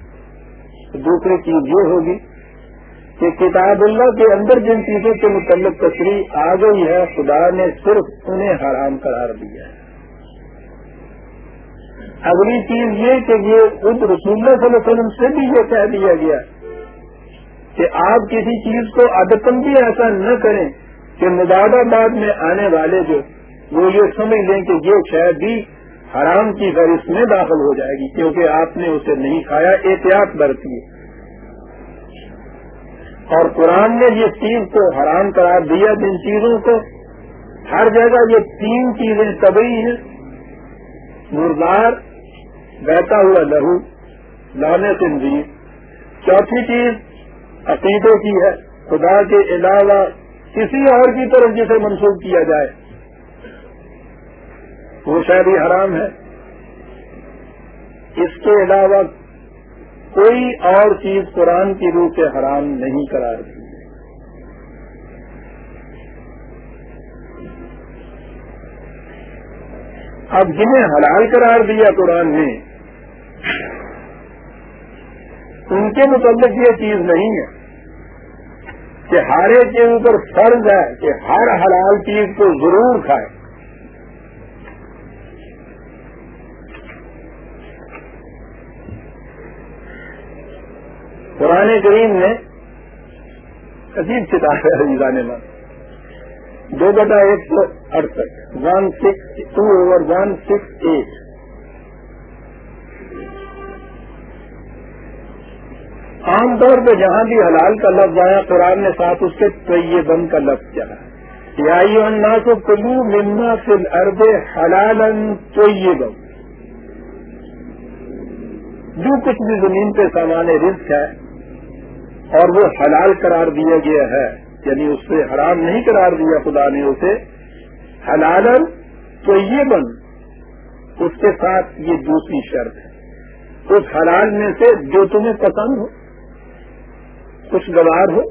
دوسری چیز یہ ہوگی کہ کتاب اللہ کے اندر جن چیزوں کے متعلق تشریح آ گئی ہے، خدا نے صرف انہیں حرام قرار دیا ہے۔ اگلی چیز یہ کہ یہ خود رسول اللہ صلی اللہ علیہ وسلم سے بھی یہ کہہ دیا گیا کہ آپ کسی چیز کو ادتم بھی ایسا نہ کریں کہ بعد میں آنے والے جو وہ یہ سمجھ لیں کہ یہ شاید بھی حرام کی فہرست میں داخل ہو جائے گی، کیونکہ آپ نے اسے نہیں کھایا، احتیاط برتی ہے۔ اور قرآن نے یہ چیز کو حرام قرار دیا جن چیزوں کو۔ ہر جگہ یہ تین چیزیں طبی ہیں۔ مردار بہتا ہوا لہو لانے سندھی چوتھی چیز عقیدوں کی ہے۔ خدا کے علاوہ کسی اور کی طرف جسے منسوخ کیا جائے۔ وہ شاید ہی حرام ہے۔ اس کے علاوہ کوئی اور چیز قرآن کی روح سے حرام نہیں قرار دی۔ اب جنہیں حلال قرار دیا قرآن نے، ان کے متعلق یہ چیز نہیں ہے کہ ہر ایک کے اوپر فرض ہے کہ ہر حلال چیز کو ضرور کھائے۔ قرآن کریم میں عجیب کتاب ہے جانے میں دو بٹا ایک سو اڑسٹھ one six two over one six eight عام طور پہ جہاں بھی حلال کا لفظ آیا، قرآن نے ساتھ اس کے طیبن بند کا لفظ چلا۔ یا کو کلو مما فل ارب حلال جو کچھ بھی زمین پہ سامان رزق ہے اور وہ حلال قرار دیا گیا ہے یعنی اس سے حرام نہیں قرار دیا خدا نے اسے حلال تو یہ بن اس کے ساتھ یہ دوسری شرط ہے۔ اس حلال میں سے جو تمہیں پسند ہو کچھ گوار ہو،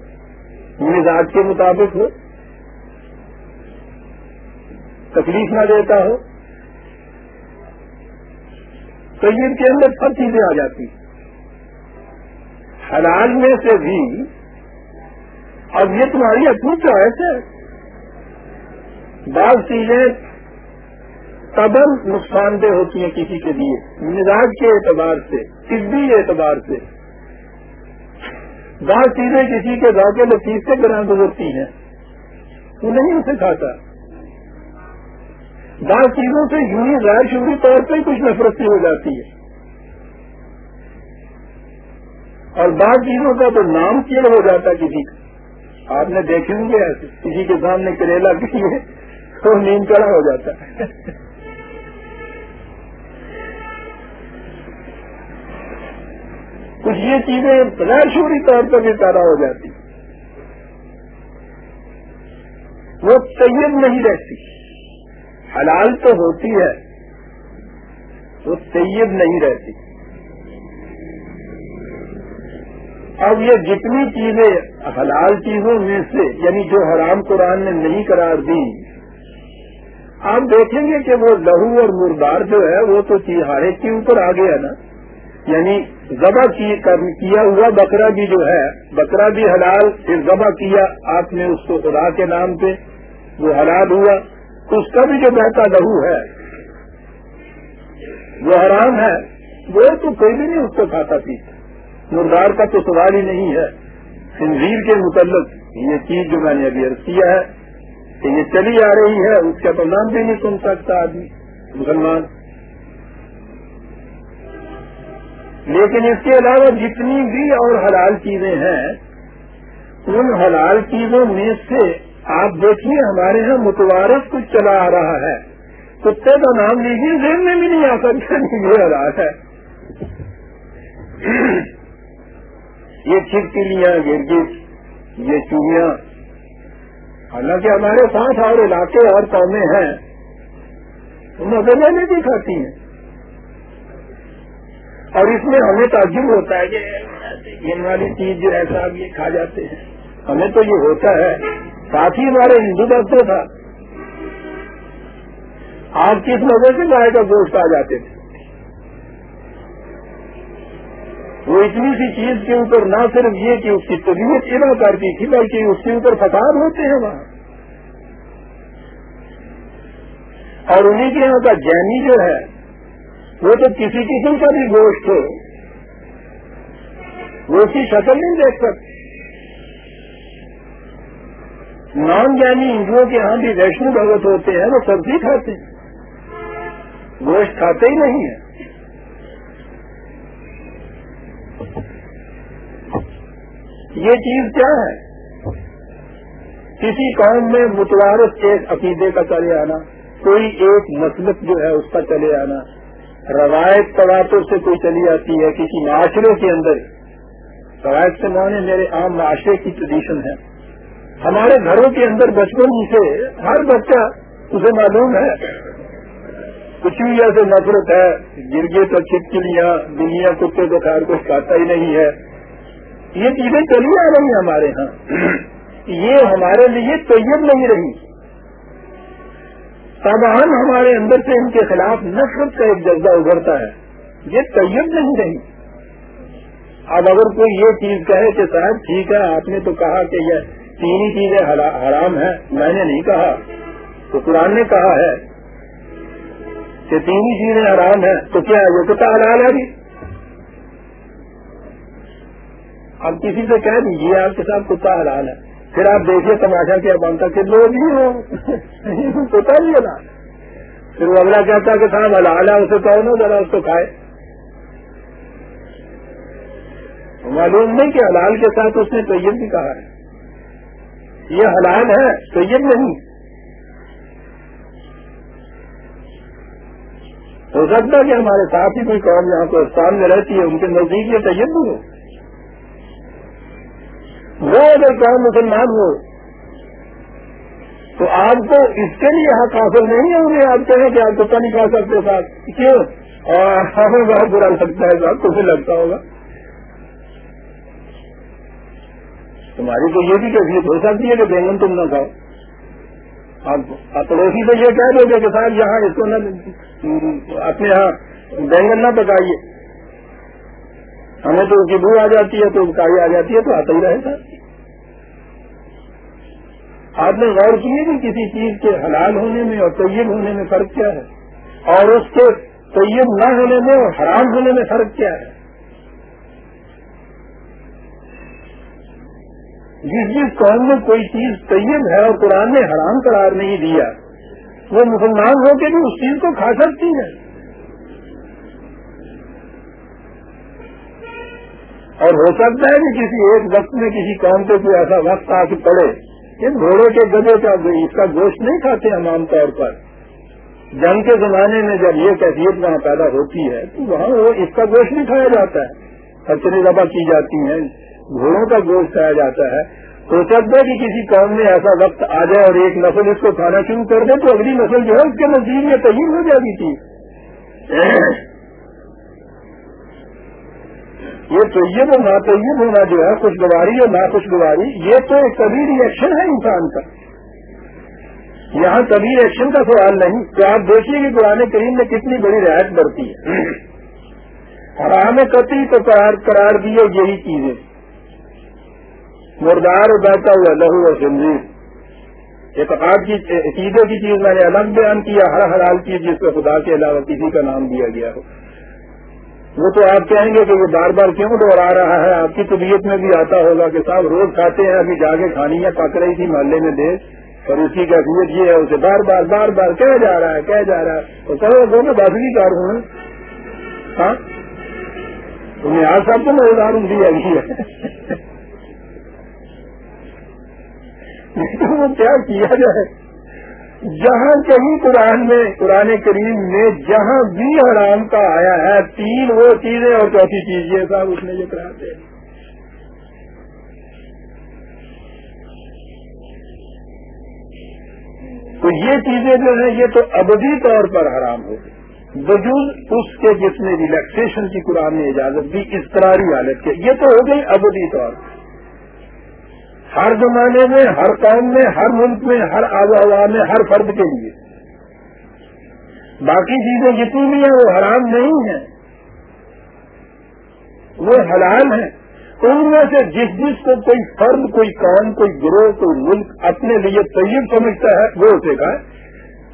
مزاج کے مطابق ہو، تکلیف نہ دیتا ہو، تو یہ کے اندر سب چیزیں آ جاتی ہیں۔ حلال میں سے بھی، اب یہ تمہاری اپنی چوائس ہے، بعض چیزیں قدم نقصان دہ ہوتی ہیں کسی کے لیے، مزاج کے اعتبار سے، طبی اعتبار سے۔ بعض چیزیں کسی کے ذاکے لطیف سے گرا گزرتی ہیں وہ نہیں اسے کھاتا۔ بعض چیزوں سے یوں ہی غیر شعوری طور پہ کچھ نفرت ہو جاتی ہے۔ اور بعض چیزوں کا تو نام کیڑ ہو جاتا کسی کا۔ آپ نے دیکھیں گے کسی کے سامنے کریلا کسی تو نیند چڑھا ہو جاتا۔ ہے کچھ یہ چیزیں غیر شوری طور پر بھی پیدا ہو جاتی۔ وہ طیب نہیں رہتی۔ حلال تو ہوتی ہے، وہ طیب نہیں رہتی۔ اب یہ جتنی چیزیں حلال چیزوں میں سے یعنی جو حرام قرآن نے نہیں قرار دی، آپ دیکھیں گے کہ وہ لہو اور مردار جو ہے، وہ تو ہر ایک کے اوپر آ گیا نا۔ یعنی ذبح کیا ہوا بکرا بھی جو ہے، بکرا بھی حلال، پھر ذبح کیا آپ نے اس کو خدا کے نام پہ، وہ حلال ہوا۔ اس کا بھی جو بہتا لہو ہے، وہ حرام ہے۔ وہ تو کوئی بھی نہیں اس کو کھاتا پیتا۔ مردار کا تو سوال ہی نہیں ہے۔ خنزیر کے متعلق یہ چیز جو میں نے ابھی عرض کیا ہے کہ یہ چلی آ رہی ہے، اس کا تو نام بھی نہیں سن سکتا آدمی، مسلمان۔ لیکن اس کے علاوہ جتنی بھی اور حلال چیزیں ہیں، ان حلال چیزوں میں سے آپ دیکھیے ہمارے یہاں متوارف کچھ چلا آ رہا ہے۔ کتے کا نام لیجیے ذہن میں بھی نہیں آ سکتا یہ حالات ہے۔ یہ چھپکلیاں گرگز یہ چوڑیاں حالانکہ ہمارے ساتھ اور علاقے اور قومیں ہیں مزے نہیں بھی کھاتی ہیں۔ اور اس میں ہمیں تعجب ہوتا ہے کہ یہ والی چیز جو ہے صاحب، یہ کھا جاتے ہیں۔ ہمیں تو یہ ہوتا ہے، ساتھ ہی ہمارے ہندو ڈاکٹر تھا۔ آپ کس مزے سے گائے کا گوشت آ جاتے تھے؟ وہ اتنی سی چیز کے اوپر نہ صرف یہ کہ اس کی طبیعت ادا کرتی تھی، بلکہ اس کے اوپر فساد ہوتے ہیں وہاں۔ اور انہیں کے یہاں کا جینی جو ہے، وہ تو کسی قسم کا بھی گوشت ہو وہ اس کی شکل نہیں دیکھ سکتے۔ نان جینی ہندوؤں کے یہاں بھی ویشنو بھگت ہوتے ہیں، وہ سبزی کھاتے ہیں۔ گوشت کھاتے ہی نہیں ہیں۔ یہ چیز کیا ہے؟ کسی قوم میں متوارت ایک عقیدے کا چلے آنا، کوئی ایک مسلک جو ہے اس کا چلے آنا، روایت تواتر سے کوئی چلی آتی ہے، کسی معاشرے کے اندر، روایت سے مانے میرے عام معاشرے کی ٹریڈیشن ہے۔ ہمارے گھروں کے اندر بچپن سے ہر بچہ اسے معلوم ہے کچھ بھی ایسے نفرت ہے، گرگے تو چھپکلیاں دنیا کتے تو خیر کچھ کھاتا ہی نہیں ہے۔ یہ چیزیں چلی آ رہی ہیں ہمارے ہاں۔ یہ ہمارے لیے طیب نہیں رہی۔ تابان ہمارے اندر سے ان کے خلاف نفرت کا ایک جذبہ ابھرتا ہے۔ یہ طیب نہیں رہی۔ اب اگر کوئی یہ چیز کہے کہ صاحب ٹھیک ہے، آپ نے تو کہا کہ یہ تین ہی چیزیں حرام ہیں۔ میں نے نہیں کہا۔ تو قرآن نے کہا ہے کہ تین ہی چیزیں حرام ہیں، تو کیا یہ کتا حلال ہے جی اب کسی سے کہہ دیجیے آپ کے ساتھ کتا حلال ہے۔ پھر آپ دیکھیے تماشا کیا بنتا کہ لوگ ہی ہو کتا نہیں حلال پھر وہ اگلا کہتا کہ صاحب حلال ہے، اسے کہو نا، ذرا اس کو کھائے۔ معلوم نہیں کہ حلال کے ساتھ اس نے طیب بھی کہا ہے۔ یہ حلال ہے، طیب نہیں۔ ہو سکتا ہے کہ ہمارے ساتھ ہی کوئی قوم یہاں کو میں رہتی ہے، ان کے نزدیک یہ طیب بھی ہو وہ اگر قوم مسلمان ہو، تو آپ کو اس کے لیے حق حاصل نہیں ہوں گے۔ آپ کہیں کہ آپ کو نہیں کھا سکتے ساتھ۔ کیوں؟ اور ہمیں بہت برا لگتا ہے صاحب کچھ لگتا ہوگا۔ تمہاری تو یہ بھی کیفیت ہو سکتی ہے کہ بینگن تم نہ کھاؤ۔ آپ پڑوسی سے یہ کہہ دو گے کہ صاحب یہاں اس کو نہ اپنے یہاں بینگن نہ پکائیے۔ ہمیں تو اس کی بو آ جاتی ہے، تو کائی آ جاتی ہے، تو آتا ہی رہے گا۔ آپ نے غور کیے کہ کسی چیز کے حلال ہونے میں اور طیب ہونے میں فرق کیا ہے؟ اور اس کے طیب نہ ہونے میں اور حرام ہونے میں فرق کیا ہے؟ جس جس قوم میں کوئی چیز طیب ہے اور قرآن نے حرام قرار نہیں دیا، وہ مسلمان ہو کے بھی اس چیز کو کھا سکتی ہے اور ہو سکتا ہے کہ کسی ایک وقت میں کسی قوم کو کوئی ایسا وقت آ کے پڑے کہ گھوڑے کے گدے کا اس کا گوشت نہیں کھاتے ہم عام طور پر۔ جنگ کے زمانے میں جب یہ کیفیت وہاں پیدا ہوتی ہے، تو وہاں وہ اس کا گوشت نہیں کھایا جاتا ہے کچرے دبا کی جاتی ہیں۔ گھوڑوں کا گوشت کھایا جاتا ہے ہو سکتا ہے کہ کسی قوم میں ایسا وقت آ جائے اور ایک نسل اس کو کھانا شروع کر دے تو اگلی نسل جو ہے اس کے نزدیک میں تیار ہو جائے گی تھی۔ یہ طیب اور ناطیب ہونا جو ہے، خوشگواری اور نا خوشگواری یہ تو ایک کبھی ریئیکشن ہے انسان کا۔ یہاں کبھی ریئیکشن کا سوال نہیں تو آپ دیکھیے کہ قرآن کریم میں کتنی بڑی رعایت بڑھتی ہے۔ حرام قطعی تو قرار دیے یہی چیزیں۔ مردار بیٹھا ہوا لہو اور سنجیر اعتقاد کی عقیدے کی چیز میں نے الگ بیان کیا، ہر حلال چیز جس کو خدا کے علاوہ کسی کا نام دیا گیا ہو۔ وہ تو آپ کہیں گے کہ وہ بار بار کیوں دوہرا رہا ہے؟ آپ کی طبیعت میں بھی آتا ہوگا کہ صاحب روز کھاتے ہیں، ابھی جا کے کھانی ہے پک رہی تھی محلے میں دے اور اسی کا حیثیت یہ ہے، اسے بار بار بار بار کہہ جا رہا ہے، کہہ جا رہا ہے۔ تو کرو دو میں باسری کار ہوں۔ ہاں؟ تمہیں آج سب کو میں اداروں دیا گئی ہے وہ کیا کیا جائے؟ جہاں کہیں قرآن میں، قرآن کریم میں جہاں بھی حرام کا آیا ہے، تین وہ چیزیں اور چوتھی چیز یہ صاحب اس نے یہ کراتے ہیں تو یہ چیزیں جو ہیں، یہ تو ابدی طور پر حرام ہو گئی۔ وجود اس کے جس میں ریلیکسیشن کی قرآن نے اجازت دی اضطراری حالت کے یہ تو ہو گئی ابدی طور پر۔ ہر زمانے میں، ہر قوم میں، ہر ملک میں، ہر آب و ہوا میں، ہر فرد کے لیے۔ باقی چیزیں جتنی بھی ہیں، وہ حرام نہیں ہیں۔ وہ حلال ہیں۔ ان میں سے جس جس کو کوئی فرد، کوئی قوم، کوئی گروہ، کوئی ملک اپنے لیے طیب سمجھتا ہے، وہ اسے کا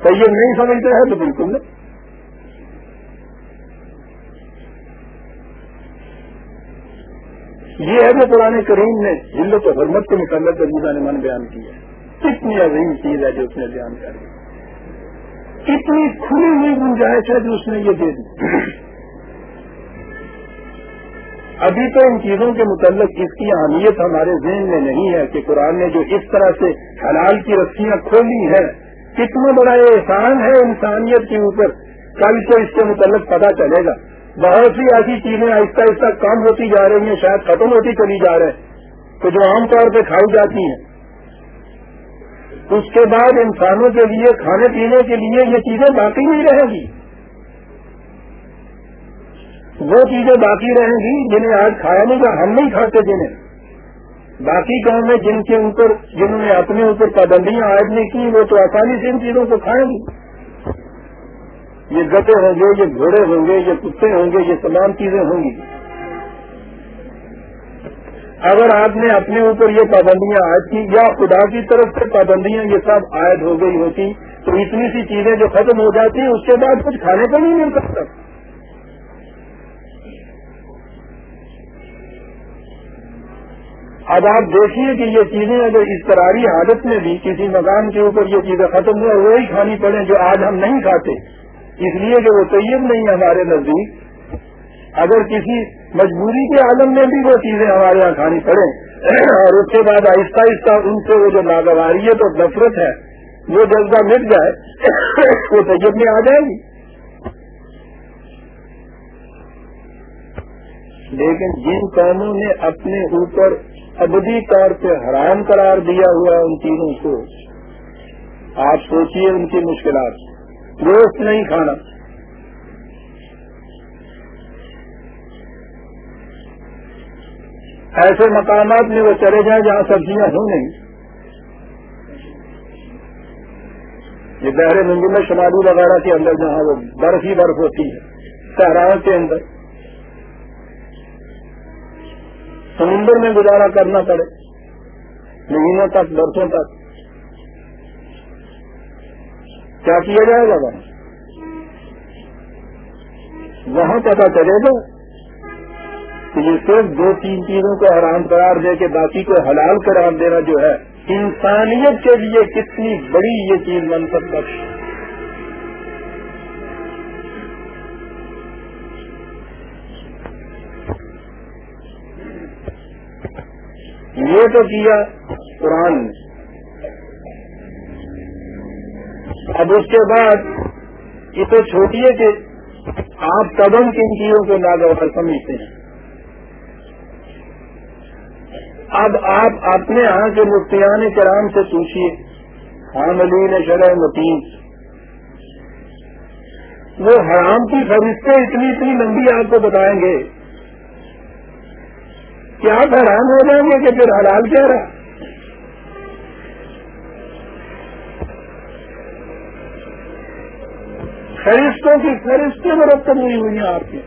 طیب نہیں سمجھتا ہے تو بالکل نہیں۔ یہ ہے جو پرانے کریم نے جلد و حرمت کے متعلق عزیزہ نے من بیان کی ہے۔ کتنی عظیم چیز ہے جو اس نے بیان کر کتنی کھلی ہوئی گنجائش ہے جو اس نے یہ دے دی۔ ابھی تو ان چیزوں کے متعلق اس کی اہمیت ہمارے ذہن میں نہیں ہے کہ قرآن نے جو اس طرح سے حلال کی رسیاں کھولی ہیں، کتنا بڑا احسان ہے انسانیت کے اوپر۔ کل کو اس کے متعلق پتہ چلے گا۔ بہت سی ایسی چیزیں آہستہ آہستہ کم ہوتی جا رہی ہیں، شاید ختم ہوتی چلی جا رہے ہیں۔ تو جو عام طور پہ کھائی جاتی ہیں۔ اس کے بعد انسانوں کے لیے، کھانے پینے کے لیے یہ چیزیں باقی نہیں رہیں گی۔ وہ چیزیں باقی رہیں گی جنہیں آج کھایا نہیں گا ہم نہیں کھاتے جنہیں۔ باقی قوم میں جن کے اوپر، جنہوں نے اپنے اوپر پابندیاں عائد نہیں کی، وہ تو آسانی سے ان چیزوں کو کھائیں گی۔ یہ گٹے ہوں گے، یہ گھوڑے ہوں گے، یہ کتے ہوں گے، یہ تمام چیزیں ہوں گی۔ اگر آپ نے اپنے اوپر یہ پابندیاں عائد کی یا خدا کی طرف سے پابندیاں یہ سب عائد ہو گئی ہوتی، تو اتنی سی چیزیں جو ختم ہو جاتی ہیں اس کے بعد کچھ کھانے کو نہیں مل سکتا۔ اب آپ دیکھیے کہ یہ چیزیں اگر اضطراری حالت میں بھی کسی مکان کے اوپر یہ چیزیں ختم ہوئے وہی کھانی پڑیں جو آج ہم نہیں کھاتے۔ اس لیے کہ وہ طیب نہیں ہے ہمارے نزدیک۔ اگر کسی مجبوری کے عالم میں بھی وہ چیزیں ہمارے یہاں کھانی پڑیں اور اس کے بعد آہستہ آہستہ ان سے وہ جو ناگواریت اور نفرت ہے، وہ جذبہ مٹ جائے، وہ طیب میں آ جائے گی۔ لیکن جن قوموں نے اپنے اوپر ابدی طور پہ حرام قرار دیا ہوا ان چیزوں کو، آپ سوچیے ان کی مشکلات۔ گوشت نہیں کھانا۔ ایسے مقامات میں وہ چلے جائیں جہاں سبزیاں ہوں نہیں۔ یہ بحر میں شمالی وغیرہ کے اندر جہاں وہ برف ہی برف ہوتی ہے صحراؤں کے اندر۔ سمندر میں گزارا کرنا پڑے۔ مہینوں تک، برسوں تک۔ کیا کیا جائے گا وہاں؟ وہاں پتا چلے گا کہ یہ صرف دو تین چیزوں کو آرام قرار دے کے باقی کو حلال قرار دینا جو ہے، انسانیت کے لیے کتنی بڑی یہ چیز منصب بخش یہ تو کیا قرآن نے اب اس کے بعد یہ تو چھوٹی ہے کہ آپ قدم کن چیزوں کو ناگوار سمجھتے ہیں۔ اب آپ اپنے یہاں کے مفتیان کرام سے پوچھیے حاملین شرح متین، وہ حرام کی فہرستیں اتنی اتنی لمبی آپ کو بتائیں گے۔ کیا آپ حیران ہو جائیں گے کہ پھر حلال کہہ رہا؟ فرشتوں کی فرشتے مرتب نہیں ہوئی ہیں آپ کی۔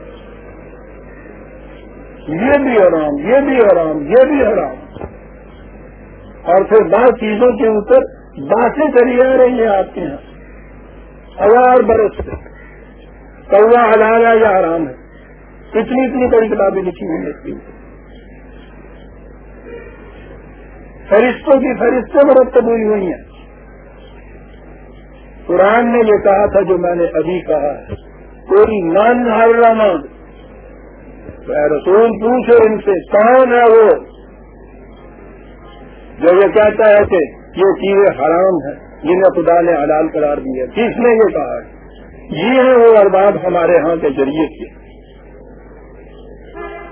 یہ بھی حرام، یہ بھی حرام، یہ بھی حرام۔ اور پھر بعض چیزوں کے اوپر باتیں کری آ رہی ہیں آپ کے یہاں ہزار برس سے۔ کوا حلال ہے یا حرام ہے؟ اتنی اتنی بڑی کتابیں لکھی ہوئی ہیں فرشتوں کی فرشتے مرتب ہوئی ہوئی ہیں۔ قرآن نے یہ کہا تھا جو میں نے ابھی کہا ہے، کوئی من ہر رسول پوچھو ان سے، کون ہے وہ؟ جو یہ کہتا ہے کہ یہ چیزیں حرام ہیں، جنہیں خدا نے حلال قرار دی ہے کس نے یہ کہا ہے؟ یہ ہے وہ ارباب ہمارے ہاں کے ذریعے کے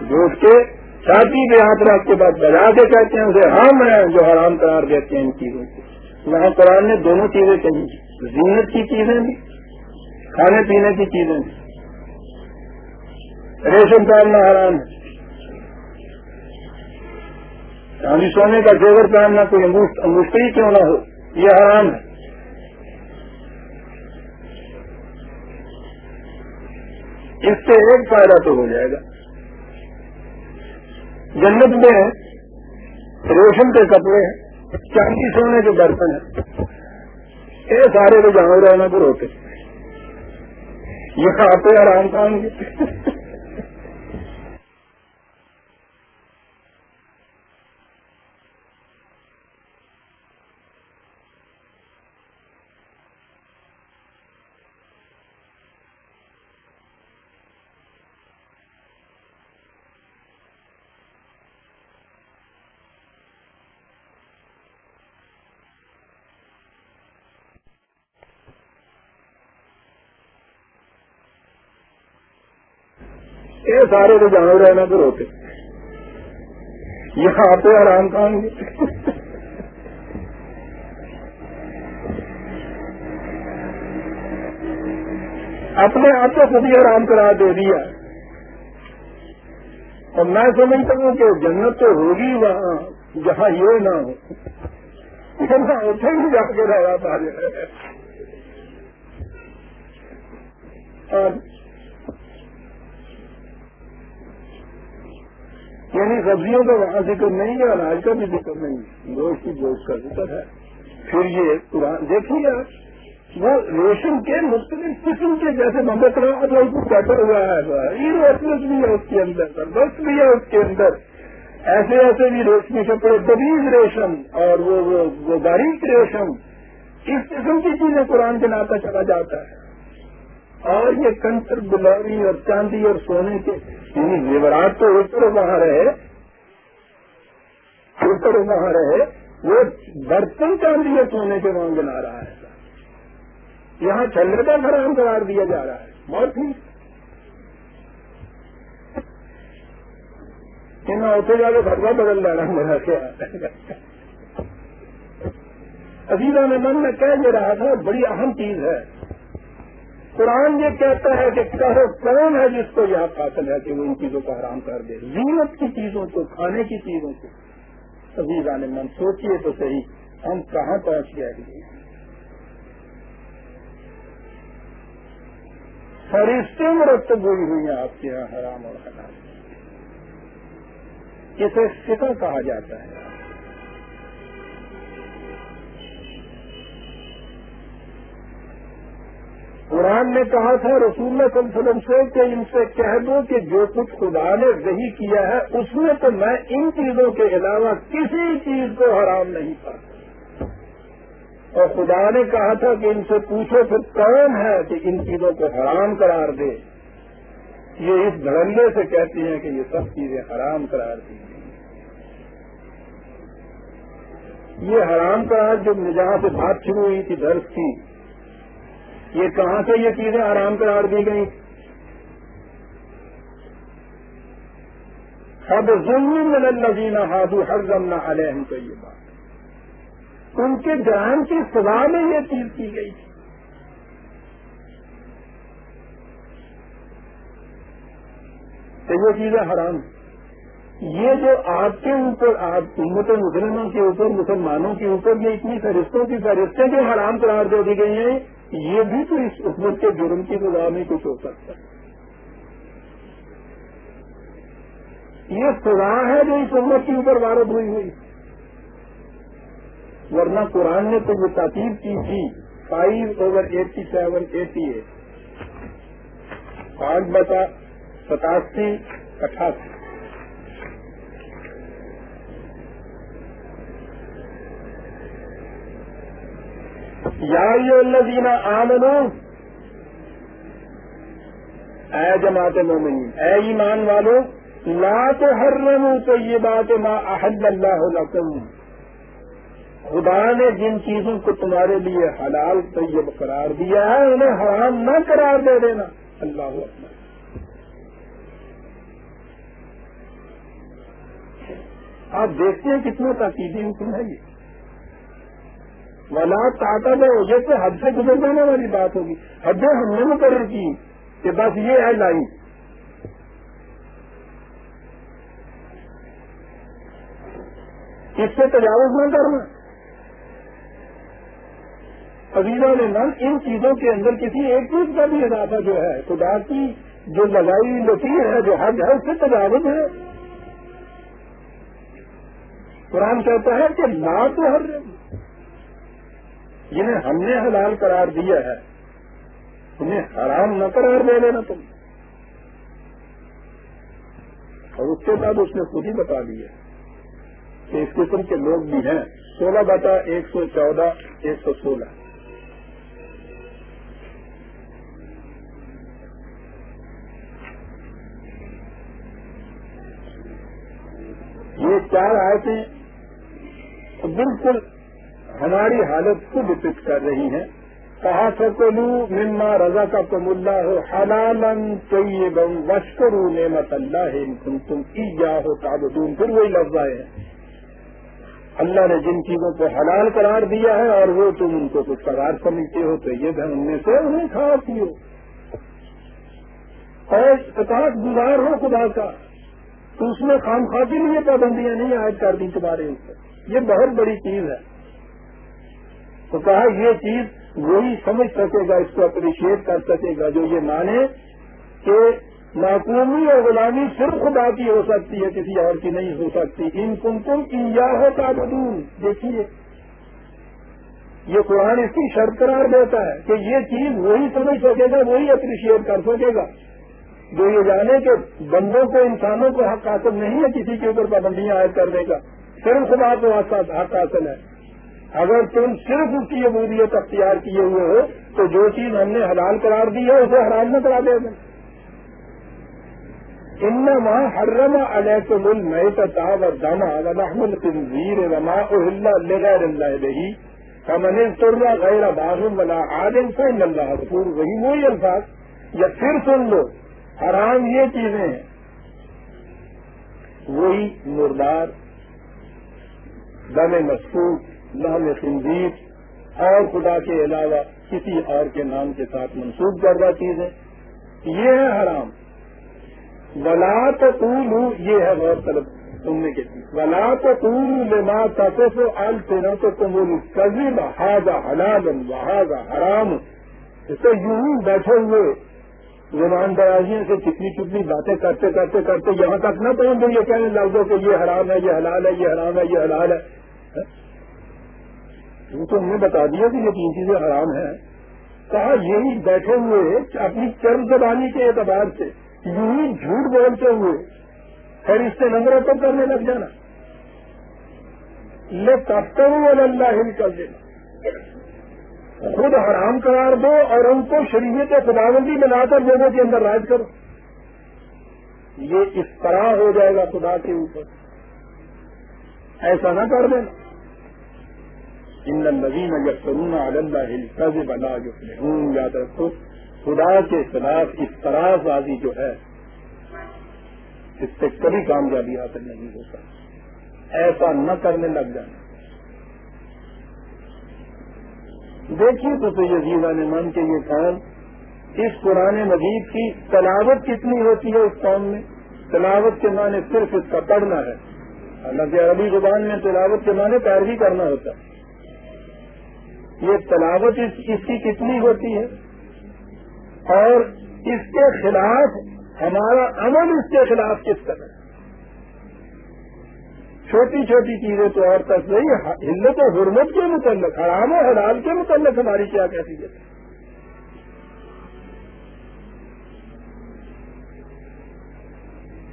جو اس کے چھاتی پہ ہاتھ رکھ کے بعد بجا کے کہتے ہیں، اسے ہم ہیں جو حرام قرار دیتے ہیں ان چیزوں کو وہاں قرآن نے دونوں چیزیں کہی زینت کی چیزیں بھی، کھانے پینے کی چیزیں بھی۔ ریشم پہننا حرام ہے۔ چاندی سونے کا زیور پہننا کوئی انگوشتی کیوں نہ ہو؟ یہ حرام ہے۔ اس سے ایک فائدہ تو ہو جائے گا۔ جنت میں ریشم کے کپڑے ہیں، چاندی سونے کے برتن ہیں۔ یہ سارے تو جانور رہنا پر ہوتے یہ کھاتے آرام کام گے یہ سارے تو جانور رہنا پھر ہوتے یہاں آتے آرام کھائیں گے۔ اپنے آپ کو خود ہی آرام کرا دے دیا۔ اور میں سمجھتا ہوں کہ جنت تو ہوگی وہاں، جہاں یہ نہ ہو۔ اتنے ہی جا کے رہا پا اور یعنی سبزیوں کا وہاں ذکر نہیں ہے اناج کا بھی ذکر نہیں گوشت کی گوشت کا ذکر ہے۔ پھر یہ قرآن دیکھیے وہ ریشم کے مختلف قسم کے جیسے محمد کو بیٹھا ہوا ہے۔ بھی ہے اس کے اندر، بس بھی ہے اس کے اندر۔ ایسے ایسے بھی ریشمی کپڑے دبیز ریشم اور وہ باریک ریشم۔ اس قسم کی چیزیں قرآن کے ناتا چلا جاتا ہے۔ اور یہ کنسر گلابی اور چاندی اور سونے کے یعنی زیورات تو اوپر وہاں رہے اوپر وہاں رہے وہ برتن چاندی سونے کے وہاں بنا رہا ہے۔ یہاں چندر کا حرام قرار دیا جا رہا ہے۔ بہت ہی۔ اتنے جا کے بھروا بدل ڈالا میرا کیا عزیزہ نے من میں کہہ دے رہا تھا، بڑی اہم چیز ہے۔ قرآن یہ کہتا ہے کہ کہو کون ہے جس کو یہ حاصل ہے کہ وہ ان چیزوں کو حرام کر دے۔ زینت کی چیزوں کو، کھانے کی چیزوں کو۔ عزیزہ نے من سوچیے تو صحیح، ہم کہاں پہنچ گئے؟ فرشتے مرتب ہوئی ہوئی ہیں آپ کے یہاں، حرام اور حلال۔ اسے فکر کہا جاتا ہے۔ قرآن نے کہا تھا، رسول اللہ صلی اللہ علیہ وسلم سے کہ ان سے کہہ دو کہ جو کچھ خدا نے وہی کیا ہے، اس میں تو میں ان چیزوں کے علاوہ کسی چیز کو حرام نہیں پاتا اور خدا نے کہا تھا کہ ان سے پوچھو پھر کون ہے کہ ان چیزوں کو حرام قرار دے۔ یہ اس دھڑے سے کہتی ہیں کہ یہ سب چیزیں حرام قرار دی یہ حرام قرار جو جہاں سے بات شروع ہوئی تھی درد کی یہ کہاں سے یہ چیزیں حرام قرار دی گئی سب ظلم الزین ہادو ہر ضمنا علیہ تو یہ بات ان کے جان کی سزا میں یہ چیز کی گئی تھی۔ تو یہ چیزیں حرام یہ جو آپ کے اوپر، آپ امت مسلموں کے اوپر، مسلمانوں کے اوپر یہ اتنی فہرستوں کی فہرستیں جو حرام قرار دے دی گئی ہیں یہ بھی تو اس حکومت کے جرم کی سزا میں کچھ ہو سکتا ہے۔ یہ سزا ہے جو اس امت کے اوپر وارد ہوئی ہوئی۔ ورنہ قرآن نے تو یہ تاکیب کی تھی۔ Five over eighty seven eighty eight پانچ بتا ستاسی، اٹھاسی۔ یا دینا آمنو. اے جماعت مومنین، اے ایمان والو، لا تو ہر تو یہ بات ما احد اللہ لکم. خدا نے جن چیزوں کو تمہارے لیے حلال، طیب قرار دیا ہے، انہیں حرام نہ قرار دے دینا. اللہ اکبر. آپ دیکھتے ہیں کتنا تاکیدی حکم ہے یہ. ولا طاقت ہے یہ تو حد سے گزر جانے والی بات ہوگی۔ حدیں ہم نے مقرر کی کہ بس یہ ہے لائن۔ اس سے تجاوز نہ کرنا۔ عزیزہ نے من ان چیزوں کے اندر کسی ایک چیز کا بھی اضافہ جو ہے، خدا کی جو لگائی لکیر ہے، جو حج ہے، اس سے تجاوز ہے۔ قرآن کہتا ہے کہ لا تو ہر جنہیں ہم نے حلال قرار دیا ہے، انہیں حرام نہ قرار دے لینا تم۔ اور اس کے بعد اس نے خود ہی بتا دیا کہ اس قسم کے لوگ بھی ہیں۔ سولہ بتا ایک سو چودہ، ایک سو سولہ۔ یہ چار آیتیں بالکل ہماری حالت کو ڈپٹ کر رہی ہیں۔ کہا سکلو مما رضا کا تم اللہ ہو حلالن طیبم وشکرو نعمت اللہ تم تم کی جا ہو تابدون پھر وہی لفظ آئے ہیں۔ اللہ نے جن چیزوں کو حلال قرار دیا ہے اور وہ تم ان کو کچھ قرار سمجھتے ہو تو یہ ان میں سے انہیں کھا پیو۔ اور اطاعت گزار ہو خدا کا۔ تو اس میں خام خواہ کے لیے پابندیاں نہیں عائد کر دی تمہارے اوپر۔ یہ بہت بڑی چیز ہے۔ تو کہا یہ چیز وہی سمجھ سکے گا، اس کو اپریشیٹ کر سکے گا، جو یہ مانے کہ ناکومی اور غلامی صرف خدا کی ہو سکتی ہے، کسی اور کی نہیں ہو سکتی۔ ان کم کم یا ہوتا بدون دیکھیے۔ یہ قرآن اس کی شرط قرار دیتا ہے کہ یہ چیز وہی سمجھ سکے گا، وہی اپریشیٹ کر سکے گا۔ جو یہ جانے کہ بندوں کو، انسانوں کو حق حاصل نہیں ہے، کسی کے اوپر پابندیاں عائد کرنے کا، صرف خدا کو حق حاصل ہے۔ اگر تم صرف اس کی عبودیت اختیار کیے ہوئے ہو، تو جو چیز ہم نے حلال قرار دی ہے، اسے حرام نہ کرا دے گا انما حرم علیکم المیتۃ والدم ولحم الخنزیر وما اهل لغیر اللہ به، فمن اضطر غیر باغ ولا عاد فإن اللہ غفور وہی وہی الفاظ، یا پھر سن لو، حرام یہ چیزیں ہیں۔ وہی مردار، دم مسکوٹ لحم خنزیر اور خدا کے علاوہ کسی اور کے نام کے ساتھ منسوخ کردہ چیزیں یہ ہے حرام۔ ولا تو یہ ہے غور طلب سننے کے۔ لیے ولا تو لما تفو الفنا تو تم کبھی بہاجا حلال بہاجا حرام۔ اسے یوں ہی بیٹھے ہوئے زبان درازیوں سے چکنی چکنی باتیں کرتے کرتے کرتے یہاں تک نہ پہنچ گئی یہ کہنے لگ دو کہ یہ حرام ہے، یہ حلال ہے، یہ حرام ہے، یہ حلال ہے۔ تو ہم نے بتا دیا کہ یہ تین چیزیں حرام ہیں۔ کہا یہی بیٹھے ہوئے اپنی چرم زبانی کے اعتبار سے یوں ہی جھوٹ بولتے ہوئے پھر اس سے نمبر پر کرنے لگ جانا۔ لے تفتر اللہ ہل کر دینا خود حرام قرار دو اور ان کو شریعت خداوندی بنا کر لوگوں کے اندر راج کرو۔ یہ اس طرح ہو جائے گا خدا کے اوپر۔ ایسا نہ کر دینا۔ ان نوین اگر کرونا اللہ ہل کر بنا جو ہوں یاد رکھو، خدا کے خلاف اس طرح بازی جو ہے، اس سے کبھی کامیابی حاصل نہیں ہو سکتی۔ ایسا نہ کرنے لگ جانا دیکھیے تو یہ جیوا نے من کے یہ کام اس پرانے مجید کی تلاوت کتنی ہوتی ہے اس کام میں؟ تلاوت کے معنی صرف اس کا پڑھنا ہے۔ حالانکہ عربی زبان میں تلاوت کے معنی پیروی کرنا ہوتا ہے۔ یہ تلاوت اس کی کتنی ہوتی ہے؟ اور اس کے خلاف ہمارا عمل اس کے خلاف کس طرح چھوٹی چھوٹی چیزیں تو اور تک نہیں، ہلت و حرمت کے متعلق، حرام و حلال کے متعلق ہماری کیا کہتی ہے؟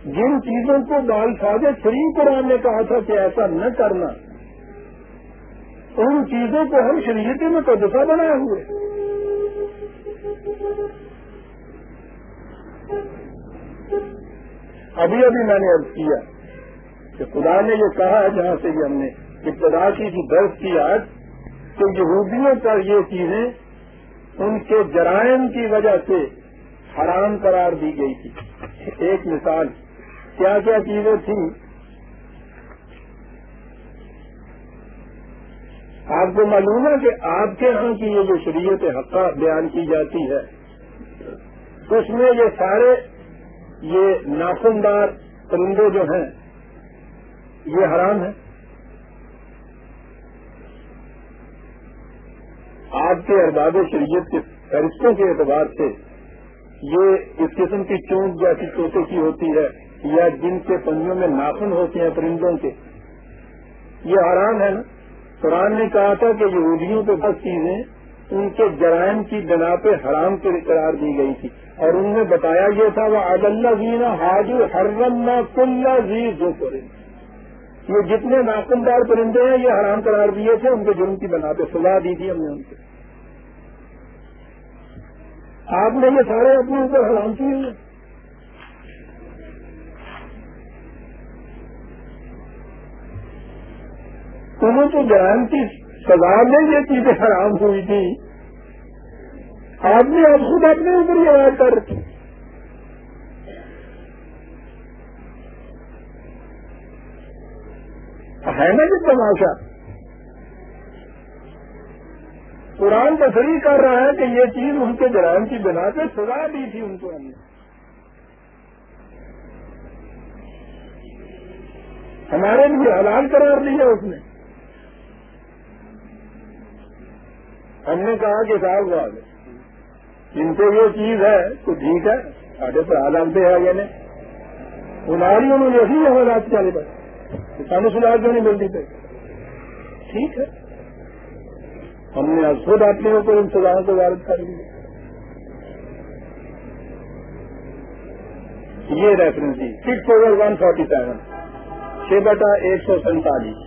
جن چیزوں کو بال فاضے فری قرآن نے کہا تھا کہ ایسا نہ کرنا ان چیزوں کو ہم شریعتی میں تو دفاع بنائے ہوئے ابھی ابھی میں نے اب کیا کہ خدا نے یہ کہا ہے جہاں سے یہ ہم نے ابتدا کی تھی درد کی آج، کہ یہودیوں پر یہ چیزیں ان کے جرائم کی وجہ سے حرام قرار دی گئی تھی۔ ایک مثال، کیا کیا چیزیں تھیں؟ آپ کو معلوم ہے کہ آپ کے ہاں کی یہ جو شریعت حقہ بیان کی جاتی ہے، اس میں یہ سارے یہ ناخندار پرندے جو ہیں، یہ حرام ہے آپ کے ارباب شریعت کے فرشتوں کے اعتبار سے یہ اس قسم کی چونک جیسی چوٹے کی ہوتی ہے یا جن کے پنجوں میں ناخن ہوتے ہیں پرندوں کے، یہ حرام ہے نا؟ قرآن نے کہا تھا کہ یہودیوں پہ بس چیزیں ان کے جرائم کی بنا پہ حرام کے قرار دی گئی تھی۔ اور ان میں بتایا یہ تھا وہ عد اللہ زینا حاجر حرم کل زی جو یہ جتنے ناخندار پرندے ہیں، یہ حرام قرار دیے تھے، ان کے جرم کی بنا پہ سلا دی تھی ہم نے ان سے آپ نے یہ سارے اپنے اوپر حرام کیے ہیں انہوں تو جرائم کی سزا میں یہ چیزیں حرام ہوئی تھی۔ آپ نے اب خود اپنے اوپر ہی آواز کر رکھی ہے نا کہ تماشا؟ قرآن تصریح کر رہا ہے کہ یہ چیز ان کے جرائم کی بنا پہ سزا دی تھی ان کو ہم نے۔ ہمارے لیے حلال قرار دیا اس نے۔ ہم نے کہا کہ صاحب بات جن سے یہ چیز ہے، تو ٹھیک ہے، ساڑھے پر حالات ہے یعنی انہاری انہوں نے ایسی حالات چلے پر۔ سانو سلاد کیوں نہیں ملتی پہ ٹھیک ہے۔ ہم نے خود اپنے اوپر ان سزاؤں کو وارد کر دیا یہ ریفرنس تھی six over one forty seven چھ بٹا ایک سو سینتالیس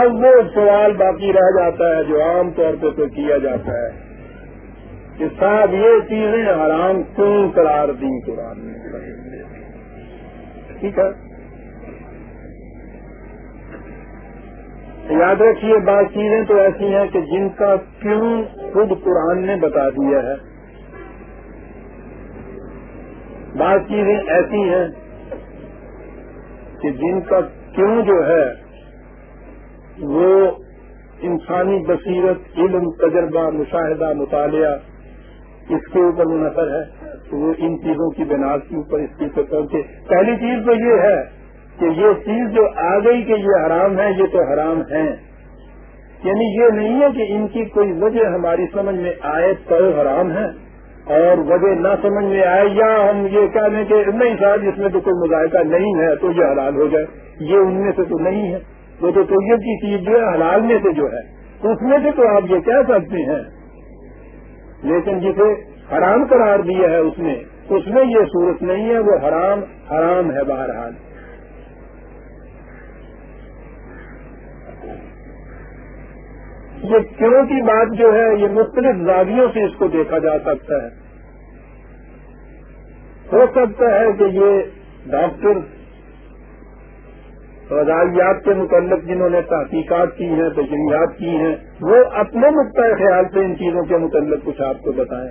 اب وہ سوال باقی رہ جاتا ہے جو عام طور پہ تو کیا جاتا ہے کہ صاحب یہ چیزیں حرام کیوں قرار دی قرآن نے ٹھیک ہے؟ یاد رکھیے، بعض چیزیں تو ایسی ہیں کہ جن کا کیوں خود قرآن نے بتا دیا ہے۔ بعض چیزیں ایسی ہیں کہ جن کا کیوں جو ہے وہ انسانی بصیرت، علم، تجربہ، مشاہدہ، مطالعہ، اس کے اوپر منحصر ہے تو وہ ان چیزوں کی بنیاد کے اوپر اس چیز سے پہنچے۔ پہلی چیز تو یہ ہے کہ یہ چیز جو آ گئی کہ یہ حرام ہے، یہ تو حرام ہے۔ یعنی یہ نہیں ہے کہ ان کی کوئی وجہ ہماری سمجھ میں آئے تو حرام ہے اور وجہ نہ سمجھ میں آئے یا ہم یہ کہہ لیں کہ نہیں صاحب، اس میں تو کوئی مذائقہ نہیں ہے تو یہ حلال ہو جائے۔ یہ ان میں سے تو نہیں ہے۔ وہ تو طبیعت کی چیز جو ہے، حلال میں سے جو ہے۔ اس میں سے تو آپ یہ کہہ سکتے ہیں۔ لیکن جسے حرام قرار دیا ہے اس میں اس میں یہ صورت نہیں ہے، وہ حرام حرام ہے بہرحال۔ یہ کیوں کی بات جو ہے، یہ مختلف زاویوں سے اس کو دیکھا جا سکتا ہے۔ ہو سکتا ہے کہ یہ ڈاکٹر غذائیات کے متعلق جنہوں نے تحقیقات کی ہیں تجریات کی ہیں، وہ اپنے نقطۂ خیال سے ان چیزوں کے متعلق کچھ آپ کو بتائیں۔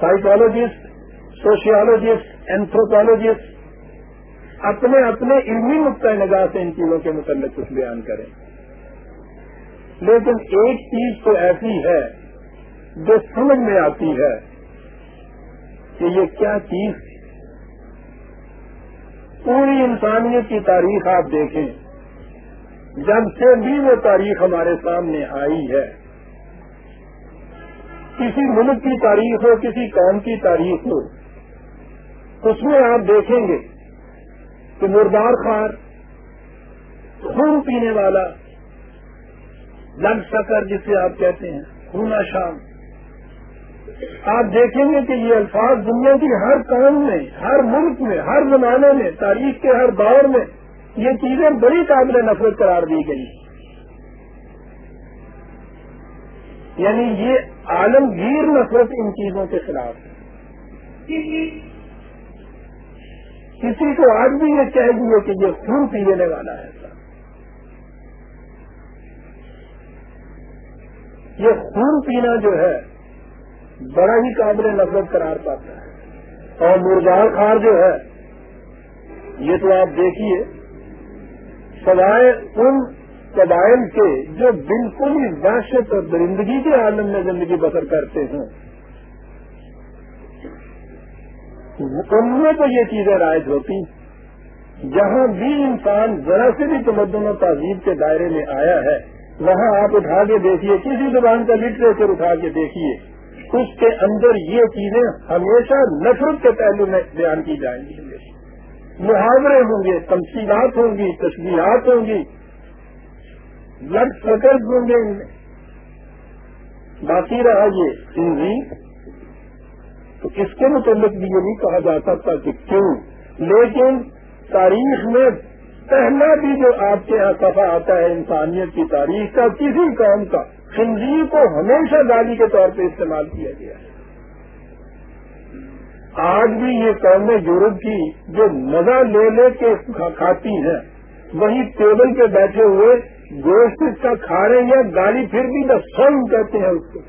سائیکالوجسٹ سوشیالوجسٹ اینتھروپالوجسٹ اپنے اپنے علمی نقطۂ نگاہ سے ان چیزوں کے متعلق کچھ بیان کریں۔ لیکن ایک چیز تو ایسی ہے جو سمجھ میں آتی ہے کہ یہ کیا چیز پوری انسانیت کی تاریخ آپ دیکھیں۔ جب سے بھی وہ تاریخ ہمارے سامنے آئی ہے۔ کسی ملک کی تاریخ ہو، کسی قوم کی تاریخ ہو، اس میں آپ دیکھیں گے کہ مردار خار خون پینے والا، لگ سکر جسے آپ کہتے ہیں خونا شام۔ آپ دیکھیں گے کہ یہ الفاظ دنیا کی ہر قوم میں، ہر ملک میں، ہر زمانے میں، تاریخ کے ہر دور میں یہ چیزیں بڑی قابل نفرت قرار دی گئی یعنی یہ عالمگیر نفرت ان چیزوں کے خلاف ہے۔ کسی کو آج بھی یہ کہہ دیے کہ یہ خون پینے والا ہے۔ یہ خون پینا جو ہے بڑا ہی قابل نفرت قرار پاتا ہے۔ اور مرغار خار جو ہے، یہ تو آپ دیکھیے، سوائے ان قبائل کے جو بالکل ہی دہشت اور درندگی کے عالم میں زندگی بسر کرتے ہیں، ان میں تو یہ چیزیں رائج ہوتی جہاں بھی انسان ذرا سے بھی تمدن و تہذیب کے دائرے میں آیا ہے، وہاں آپ اٹھا کے دیکھیے، کسی زبان کا لٹریچر اٹھا کے دیکھیے۔ اس کے اندر یہ چیزیں ہمیشہ نفرت کے پہلو میں بیان کی جائیں گی محاورے ہوں گے، تمثیلات ہوں گی تصویرات ہوں گی بلڈ سرکل ہوں گے ان میں۔ باقی رہا یہ ہندی تو اس کے متعلق بھی یہ نہیں کہا جا سکتا کہ کیوں۔ لیکن تاریخ میں پہلا بھی جو آپ کے یہاں سفا آتا ہے انسانیت کی تاریخ کا، کسی قوم کا خنزیر کو ہمیشہ گالی کے طور پہ استعمال کیا گیا ہے۔ آج بھی یہ قومیں یورپ کی جو مزہ لے لے کے کھاتی ہیں وہی ٹیبل پہ بیٹھے ہوئے گوشت کا کھا رہے ہیں گالی پھر بھی دا سن کہتے ہیں اس کو۔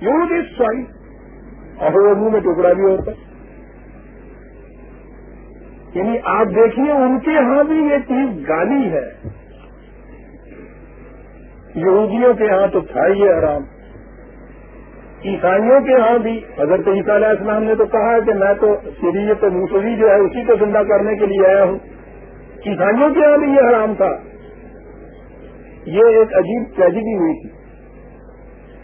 یور از سوائی، اور وہ منہ میں ٹکڑا بھی ہوتا یعنی آپ دیکھیے، ان کے ہاں بھی یہ چیز گالی ہے۔ یہودیوں کے ہاں تو تھا یہ حرام۔ عیسائیوں کے ہاں بھی۔ حضرت عیسیٰ علیہ السلام نے تو کہا کہ میں تو شریعت موسوی جو ہے اسی کو زندہ کرنے کے لیے آیا ہوں۔ عیسائیوں کے ہاں بھی یہ حرام تھا۔ یہ ایک عجیب ٹریجڈی ہوئی تھی۔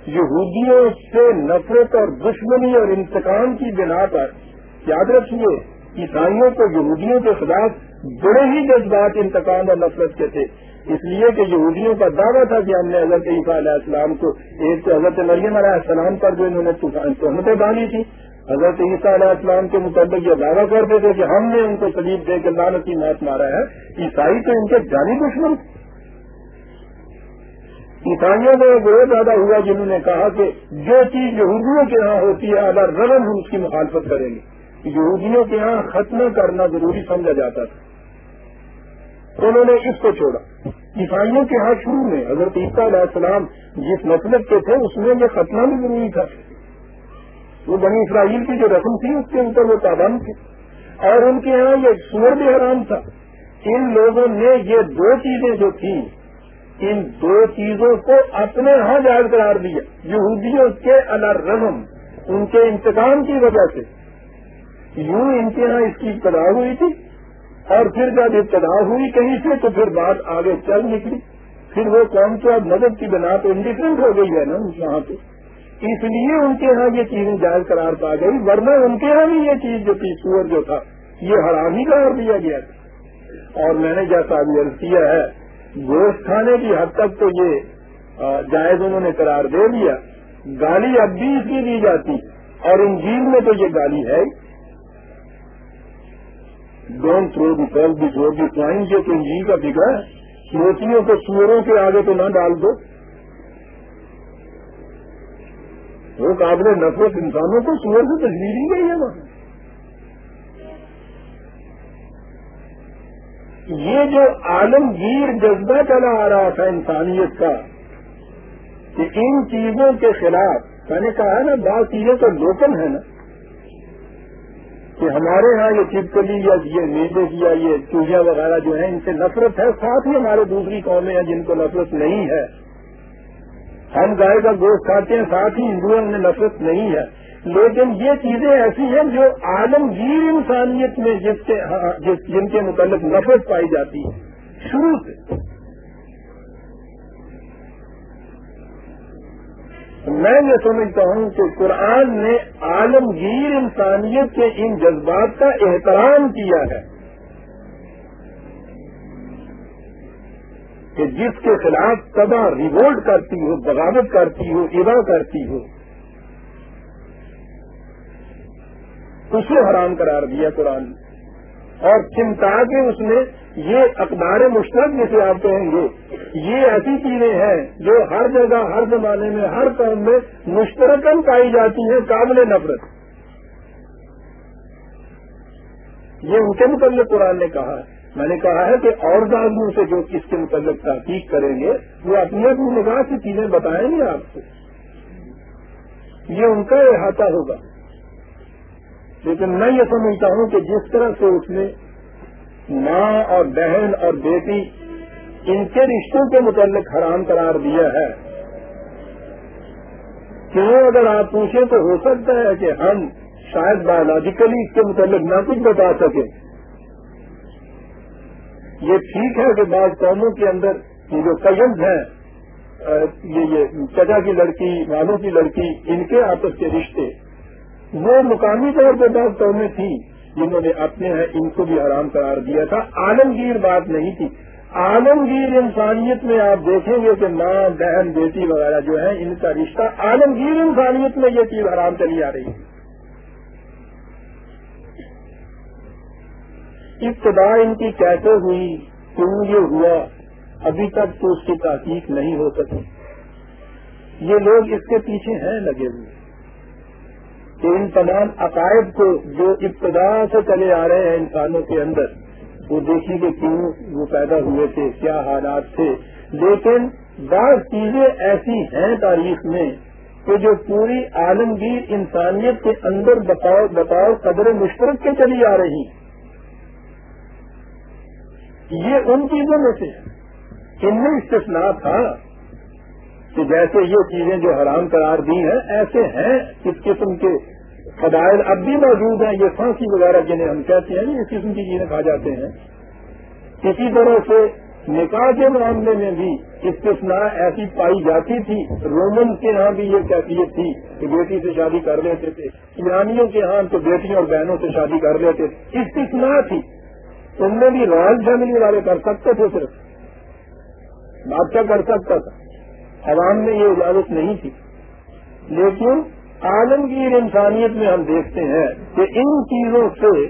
یہودیوں سے نفرت اور دشمنی اور انتقام کی بنا پر یاد رکھیے، عیسائیوں کو یہودیوں کے خلاف بڑے ہی جذبات، انتقام اور نفرت کے تھے۔ اس لیے کہ یہودیوں کا دعویٰ تھا کہ ہم نے حضرت عیسیٰ علیہ السلام کو ایک تو حضرت مریم علیہ السلام پر جو انہوں نے تہمتیں ڈالی تھی حضرت عیسیٰ علیہ السلام کے مطابق یہ دعویٰ کرتے تھے کہ ہم نے ان کو سلیب دے کے لانتی موت مارا ہے۔ عیسائی تو ان کے جانی دشمن عیسائیوں میں وہ زیادہ ہوا جنہوں نے کہا کہ جو چیز یہودیوں کے یہاں ہوتی ہے اگر رغم ہم اس کی مخالفت کریں گے۔ یہودیوں کے یہاں ختم کرنا ضروری سمجھا جاتا تھا۔ انہوں نے اس کو چھوڑا۔ عیسائیوں کے ہاں شروع میں، حضرت عیسیٰ علیہ السلام جس مطلب کے تھے، اس میں یہ ختمہ بھی ضروری تھا۔ وہ بنی اسرائیل کی جو رسم تھی، اس کے اوپر وہ پابند تھے اور ان کے یہاں یہ سور بھی حرام تھا۔ ان لوگوں نے یہ دو چیزیں جو تھیں، ان دو چیزوں کو اپنے ہاں جائز قرار دیا۔ یہودیوں کے الرحم ان کے انتقام کی وجہ سے۔ یوں ان کے یہاں اس کی ابتدا ہوئی تھی۔ اور پھر جب ابتدا ہوئی کہیں سے تو پھر بات آگے چل نکلی۔ پھر وہ قوم تو اب مدد کی بنا تو انڈیفرنٹ ہو گئی ہے نا وہاں پہ۔ اس لیے ان کے ہاں یہ چیزیں جائز قرار پا گئی، ورنہ ان کے ہاں بھی یہ چیز جو تھی، سور جو تھا، یہ حرام ہی قرار دیا گیا۔ تھا اور میں نے جیسا ابھی عرض کیا ہے، گوشت کھانے کی حد تک تو یہ جائز انہوں نے قرار دے دیا۔ گالی اب بھی اس کی دی جاتی۔ اور ان جیل میں تو یہ گالی ہے۔ ڈونٹ تھرو دی پل دی جو دی سوائن جو تو انجیل کا فکر ہے۔ موتیوں کو سوروں کے آگے تو نہ ڈال دو۔ وہ قابل نفرت انسانوں کو سور سے تصویر ہی گئی ہے وہاں۔ یہ جو عالمگیر جذبہ چلا آ رہا تھا انسانیت کا، کہ ان چیزوں کے خلاف، میں نے کہا ہے نا، بعض چیزیں تو لوکل ہے نا۔ کہ ہمارے ہاں یہ چپکلی یا یہ میڈے یا یہ چوہیاں وغیرہ جو ہیں، ان سے نفرت ہے۔ ساتھ ہی ہمارے دوسری قومیں ہیں جن کو نفرت نہیں ہے۔ ہم گائے کا گوشت کھاتے ہیں، ساتھ ہی ہندوؤں میں نفرت نہیں ہے۔ لیکن یہ چیزیں ایسی ہیں جو عالمگیر انسانیت میں جس کے ہاں، جن کے متعلق نفرت پائی جاتی ہے۔ شروع سے۔ میں یہ سمجھتا ہوں کہ قرآن نے عالمگیر انسانیت کے ان جذبات کا احترام کیا ہے کہ جس کے خلاف تباہ ریوولٹ کرتی ہو، بغاوت کرتی ہو ادا کرتی ہو، اسے حرام قرار دیا قرآن نے۔ اور چنتا کے اس میں یہ اقدار مشترک جسے آپ کہیں گے، یہ ایسی چیزیں ہیں جو ہر جگہ، ہر زمانے میں، ہر قوم میں مشترکن پائی جاتی ہیں، قابل نفرت۔ یہ ان کے متعلق قرآن نے کہا ہے۔ میں نے کہا ہے کہ اور دادیوں سے جو اس کے متعلق تحقیق کریں گے، وہ اپنی اپنی نگاہ کی چیزیں بتائیں گے آپ کو۔ یہ ان کا احاطہ ہوگا۔ لیکن میں یہ سمجھتا ہوں کہ جس طرح سے اس نے ماں اور بہن اور بیٹی ان کے رشتوں کے متعلق حرام قرار دیا ہے۔ کیوں اگر آپ پوچھیں تو ہو سکتا ہے کہ ہم شاید بایولوجیکلی اس کے متعلق نہ کچھ بتا سکیں۔ یہ ٹھیک ہے کہ بعض قوموں کے اندر یہ جو کزنز ہیں یہ چچا کی لڑکی مالوں کی لڑکی، ان کے آپس کے رشتے، وہ مقامی طور پہ بہت قومیں تھیں۔ جنہوں نے اپنے ہیں، ان کو بھی آرام قرار دیا تھا۔ عالمگیر بات نہیں تھی۔ عالمگیر انسانیت میں آپ دیکھیں گے کہ ماں، بہن، بیٹی وغیرہ جو ہیں، ان کا رشتہ عالمگیر انسانیت میں یہ چیز آرام چلی آ رہی ہے۔ ابتدا ان کی کیسے ہوئی؟ کیوں یہ ہوا؟ ابھی تک تو اس کی تحقیق نہیں ہو سکی۔ یہ لوگ اس کے پیچھے ہیں لگے ہوئے۔ کہ ان تمام عقائد کو جو ابتدا سے چلے آ رہے ہیں انسانوں کے اندر، وہ دیکھیں کہ کیوں وہ پیدا ہوئے تھے، کیا حالات تھے۔ لیکن بعض چیزیں ایسی ہیں تاریخ میں کہ جو پوری عالمگیر انسانیت کے اندر بتاؤ بتاؤ قدر مشترک کے چلی آ رہی یہ ان چیزوں میں سے ان میں استثناء تھا کہ جیسے یہ چیزیں جو حرام قرار دی ہیں، ایسے ہیں اس قسم کے فضائل اب بھی موجود ہیں، یہ پھانسی وغیرہ جنہیں ہم کہتے ہیں اس قسم کی چیزیں کھا جاتے ہیں۔ اسی طرح سے نکاح کے معاملے میں بھی استثناء ایسی پائی جاتی تھی۔ رومن کے ہاں بھی یہ کیفیت تھی کہ بیٹی سے شادی کر لیتے تھے، ایرانیوں کے ہاں تو بیٹیوں اور بہنوں سے شادی کر لیتے تھے۔ استثناء تھی۔ ان میں بھی رائل فیملی والے کر سکتے تھے صرف۔ بادشاہ کر سکتا تھا۔ عوام میں یہ اجازت نہیں تھی۔ لیکن عالمگیر انسانیت میں ہم دیکھتے ہیں کہ ان چیزوں سے،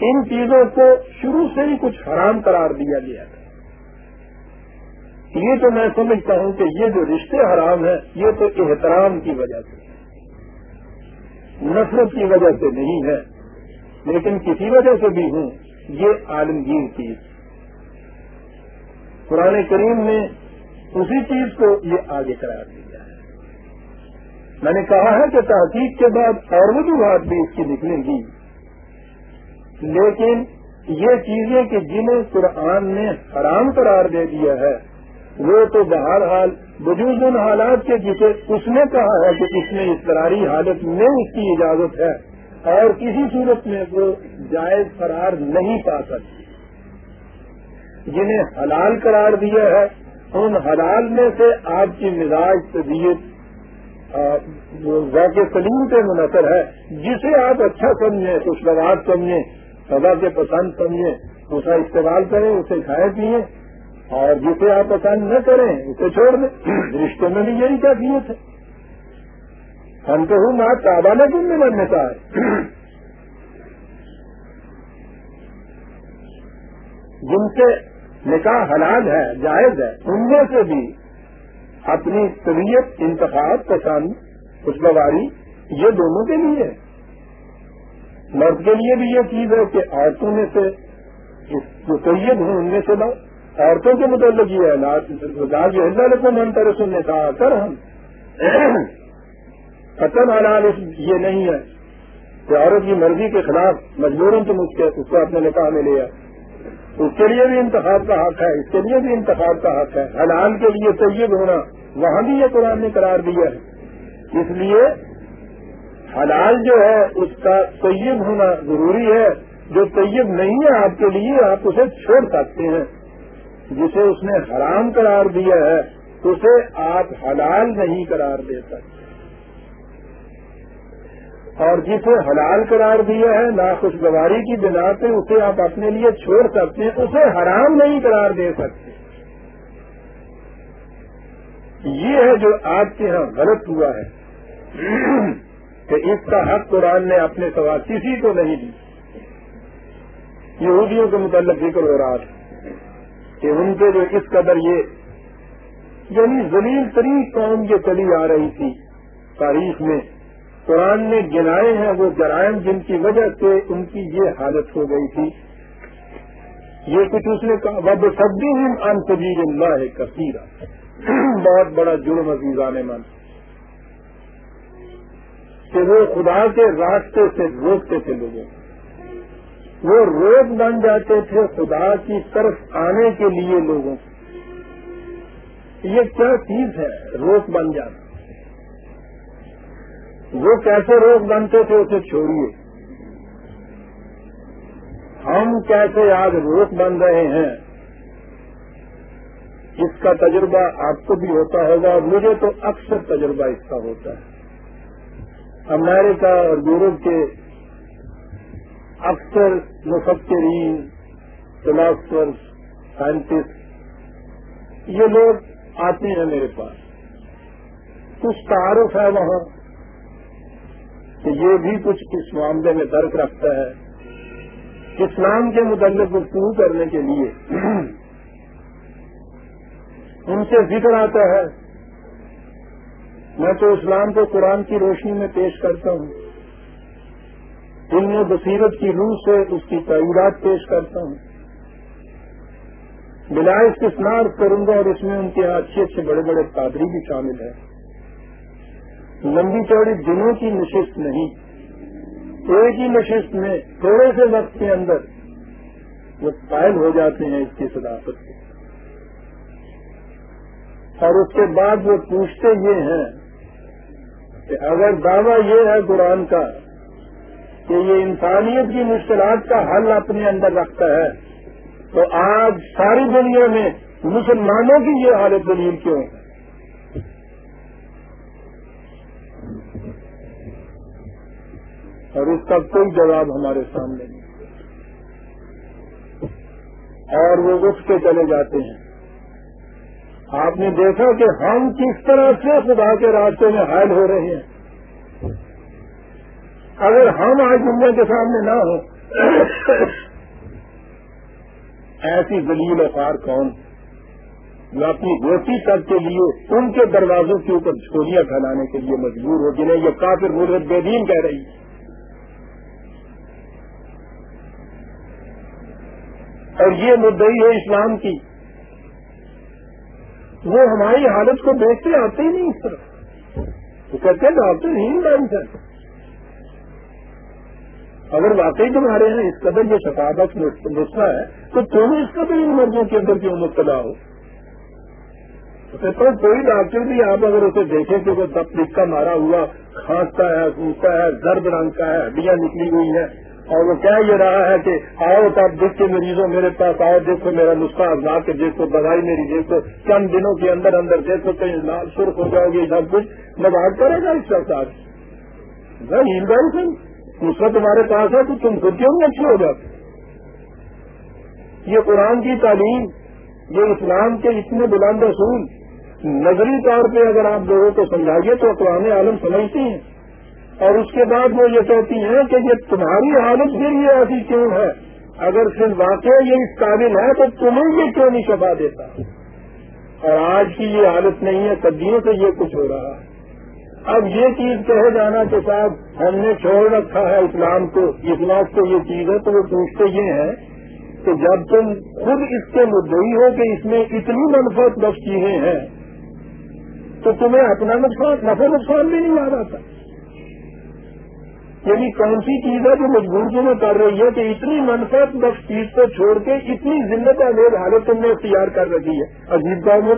ان چیزوں کو شروع سے ہی کچھ حرام قرار دیا گیا ہے یہ تو میں سمجھتا ہوں کہ یہ جو رشتے حرام ہیں، یہ تو احترام کی وجہ سے نفرت کی وجہ سے نہیں ہے لیکن کسی وجہ سے بھی ہوں، یہ عالمگیر چیز۔ پرانے کریم نے اسی چیز کو یہ آگے قرار دیا۔ میں نے کہا ہے کہ تحقیق کے بعد اور وجوہات بھی اس کی نکلیں گی۔ لیکن یہ چیزیں کہ جنہیں قرآن نے حرام قرار دے دیا ہے، وہ تو بہرحال وجود ان حالات کے جسے اس نے کہا ہے کہ اس میں اضطراری حالت میں اس کی اجازت ہے اور کسی صورت میں وہ جائز قرار نہیں پا سکتی۔ جنہیں حلال قرار دیا ہے، ان حلال میں سے آپ کی مزاج طبیعت واقع سلیم پہ منحصر ہے۔ جسے آپ اچھا سمجھیں خوشگوار سمجھیں، سزا کے پسند سمجھیں، اسے استعمال کریں، اسے کھائے پیئیں، اور جسے آپ پسند نہ کریں، اسے چھوڑ دیں۔ رشتے میں بھی یہی کیفیت ہے۔ ہم تو ہوں، آپ تابانہ کیوں نہیں بننے کا ہے جن سے نکاح حلال ہے، جائز ہے، ان میں سے بھی اپنی طبیعت، انتخاب پسند خوشگواری، یہ دونوں کے لیے مرد کے لیے بھی یہ چیز ہے کہ عورتوں میں سے جو طیب ہوں ان میں سے لاؤ عورتوں کے متعلق یہ ہے اللہ کو من کرے سننے کا کر ہم۔ قتل حلال یہ نہیں ہے کہ عورت کی مرضی کے خلاف مجبور تم اس کے، اس کو اپنے نکاح میں لیا اس کے لیے بھی انتخاب کا حق ہے، اس کے لیے بھی انتخاب کا حق ہے۔ حلال کے لیے طیب ہونا وہاں بھی یہ قرآن نے قرار دیا ہے۔ اس لیے حلال جو ہے، اس کا طیب ہونا ضروری ہے۔ جو طیب نہیں ہے آپ کے لیے، آپ اسے چھوڑ سکتے ہیں۔ جسے اس نے حرام قرار دیا ہے، اسے آپ حلال نہیں قرار دے سکتے۔ اور جسے حلال قرار دیا ہے، ناخوشگواری کی بنا پہ اسے آپ اپنے لیے چھوڑ سکتے ہیں، اسے حرام نہیں قرار دے سکتے۔ یہ ہے جو آپ کے ہاں غلط ہوا ہے۔ کہ اس کا حق قرآن نے اپنے سوا کسی کو نہیں دی یہودیوں کے متعلق ذکر ہو رہا تھا کہ ان کے جو اس قدر یہ یعنی زمین ترین قوم یہ چلی آ رہی تھی تاریخ میں۔ قرآن نے گنائے ہیں وہ جرائم جن کی وجہ سے ان کی یہ حالت ہو گئی تھی۔ یہ کچھ اس نے کہا وب سبدی ان سبیر اللہ کثیرہ بہت بڑا جرم عزیزان من۔ کہ وہ خدا کے راستے سے روکتے تھے لوگوں۔ کو وہ روز بن جاتے تھے خدا کی طرف آنے کے لیے لوگوں۔ یہ کیا چیز ہے روز بن جانا؟ وہ کیسے روز بنتے تھے اسے چھوڑیے۔ ہم کیسے آج روز بن رہے ہیں؟ اس کا تجربہ آپ کو بھی ہوتا ہوگا اور مجھے تو اکثر تجربہ اس کا ہوتا ہے۔ امریکہ اور یورپ کے اکثر مفکرین فلاسفر سائنٹسٹ یہ لوگ آتے ہیں میرے پاس۔ کچھ تعارف ہے وہاں کہ یہ بھی کچھ اس معاملے میں درک رکھتا ہے۔ اسلام کے متعلق گفتگو کرنے کے لیے ان سے ذکر آتا ہے۔ میں تو اسلام کو قرآن کی روشنی میں پیش کرتا ہوں۔ علم بصیرت کی روح سے اس کی تعیرات پیش کرتا ہوں۔ بلا استثمار کروں گا اور اس میں ان کے اچھے اچھے بڑے بڑے پادری بھی شامل ہیں۔ لمبی چوڑی دنوں کی نشست نہیں۔ ایک ہی نشست میں تھوڑے سے وقت کے اندر وہ قائل ہو جاتے ہیں اس کی صداقت۔ اور اس کے بعد وہ پوچھتے یہ ہیں کہ اگر دعویٰ یہ ہے قرآن کا کہ یہ انسانیت کی مشکلات کا حل اپنے اندر رکھتا ہے، تو آج ساری دنیا میں مسلمانوں کی یہ حالت دلیل کیوں ہے؟ اور اس کا کوئی جواب ہمارے سامنے نہیں۔ اور وہ اٹھ کے چلے جاتے ہیں۔ آپ نے دیکھا کہ ہم کس طرح سے خدا کے راستے میں حائل ہو رہے ہیں۔ اگر ہم آج دنیا کے سامنے نہ ہوں، ایسی دلیل افار کون؟ جو اپنی روٹی تک کے لیے ان کے دروازوں کے اوپر چھوڑیاں پھیلانے کے لیے مجبور ہو، جنہیں یہ کافر ملک بے دین کہہ رہی ہے اور یہ مدعی ہے اسلام کی۔ وہ ہماری حالت کو دیکھتے آتے ہی نہیں اس طرح وہ کہتے ہیں ڈاکٹر ہی نہیں سر اگر واقعی تمہارے یہاں اس قدر یہ شفاعت مسئلہ ہے، تو تم اس قدر ان مرضوں کے اندر کیوں مبتلا ہو؟ تو کوئی ڈاکٹر بھی آپ اگر اسے دیکھیں کہ وہ تب کا مارا ہوا، کھانستا ہے سوکھتا ہے، درد رنگ کا ہے، ہڈیاں نکلی ہوئی ہیں اور وہ کہہ یہ رہا ہے کہ آؤ تب دیکھ کے مریضوں میرے پاس آؤ، دیکھو میرا نسخہ آزما کے دیکھو دوائی میری دیکھو، چند دنوں کے اندر اندر دیکھو، کہیں لال سرخ ہو جاؤ گی سب کچھ۔ مزاق کرے گا اس وقت آج نسخہ تمہارے پاس ہے تو تم خود کیوں اچھے ہو جاتے؟ یہ قرآن کی تعلیم، یہ اسلام کے اتنے بلند اصول، نظری طور پہ اگر آپ لوگوں کو سمجھائیے تو اقوام عالم سمجھتی ہیں۔ اور اس کے بعد وہ یہ کہتی ہیں کہ یہ تمہاری حالت پھر یہ ایسی کیوں ہے؟ اگر پھر واقع یہ اس قابل ہے تو تمہیں یہ کیوں نہیں شفا دیتا؟ اور آج کی یہ حالت نہیں ہے صدیوں سے یہ کچھ ہو رہا ہے۔ اب یہ چیز کہے جانا کہ صاحب ہم نے چھوڑ رکھا ہے اسلام کو اس بات کو یہ چیز ہے، تو وہ پوچھتے یہ ہیں کہ جب تم خود اس کے مدعی ہو کہ اس میں اتنی منفرت بخش چیزیں ہیں، تو تمہیں اپنا نقصان، نفع نقصان بھی نہیں آ رہا تھا یعنی کون سی چیز ہے جو مجبور میں کر رہی ہے کہ اتنی منفرت بخش چیز کو چھوڑ کے اتنی ذمہ دار حالت تم نے اختیار کر رکھی ہے؟ عجیب میں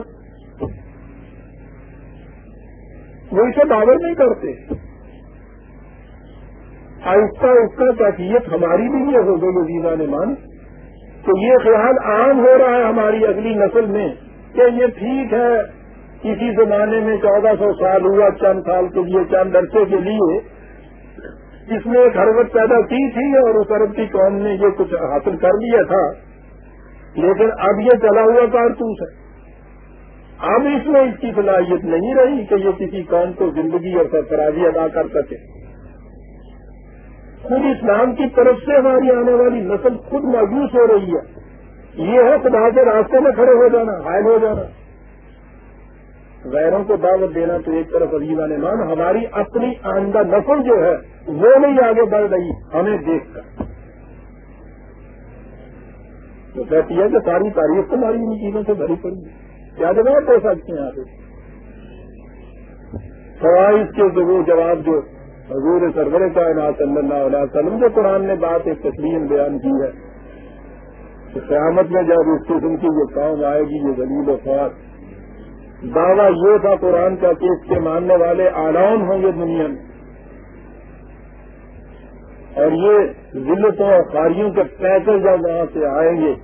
وہ اسے دعوت نہیں کرتے۔ آہستہ آہستہ کیفیت ہماری بھی یہ ہو گئی وزیزا نے مان تو یہ خیال عام ہو رہا ہے ہماری اگلی نسل میں کہ یہ ٹھیک ہے، کسی زمانے میں چودہ سو سال ہوا، چند سال کے لیے، چند عرصے کے لیے۔ جس نے ایک حربت پیدا کی تھی اور اس عرب کی قوم نے یہ کچھ حاصل کر لیا تھا، لیکن اب یہ چلا ہوا کارتوس ہے۔ اب اس میں اس کی صلاحیت نہیں رہی کہ یہ کسی قوم کو زندگی اور سرفرازی ادا کر سکے۔ خود اسلام کی طرف سے ہماری آنے والی نسل خود مایوس ہو رہی ہے۔ یہ ہے خدا کے راستے میں کھڑے ہو جانا، حائل ہو جانا۔ غیروں کو دعوت دینا تو ایک طرف عزیزہ نے مان، ہماری اپنی آئندہ نسل جو ہے، وہ نہیں آگے بڑھ رہی، ہمیں دیکھ کر۔ تو کہتی ہے کہ ساری تاریخ تمہاری ان چیزوں سے بھری پڑی کیا جواب دے سکتے ہیں آپ؟ خواہش کے وہ جواب جو حضور سرور کائنات صلی اللہ علیہ وسلم جو قرآن نے بات ایک تسلیم بیان کی ہے، کہ قیامت میں جب اس قسم کی یہ کام آئے گی، یہ غلیل و خواب دعویٰ یہ تھا قرآن کا کہ اس کے ماننے والے آلان ہوں گے دنیا میں۔ اور یہ ذلتوں اور خاریوں کے پیسے جب وہاں سے آئیں گے،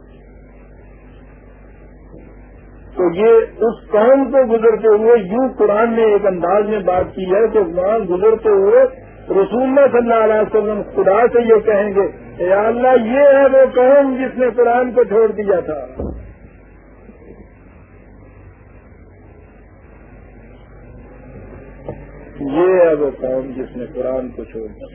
تو یہ اس قوم کو گزرتے ہوئے، یوں قرآن نے ایک انداز میں بات کی ہے کہ وہاں گزرتے ہوئے رسول اللہ صلی اللہ علیہ وسلم خدا سے یہ کہیں گے اے اللہ یہ ہے وہ قوم جس نے قرآن کو چھوڑ دیا تھا۔ یہ ہے وہ قوم جس نے قرآن کو چھوڑ دیا۔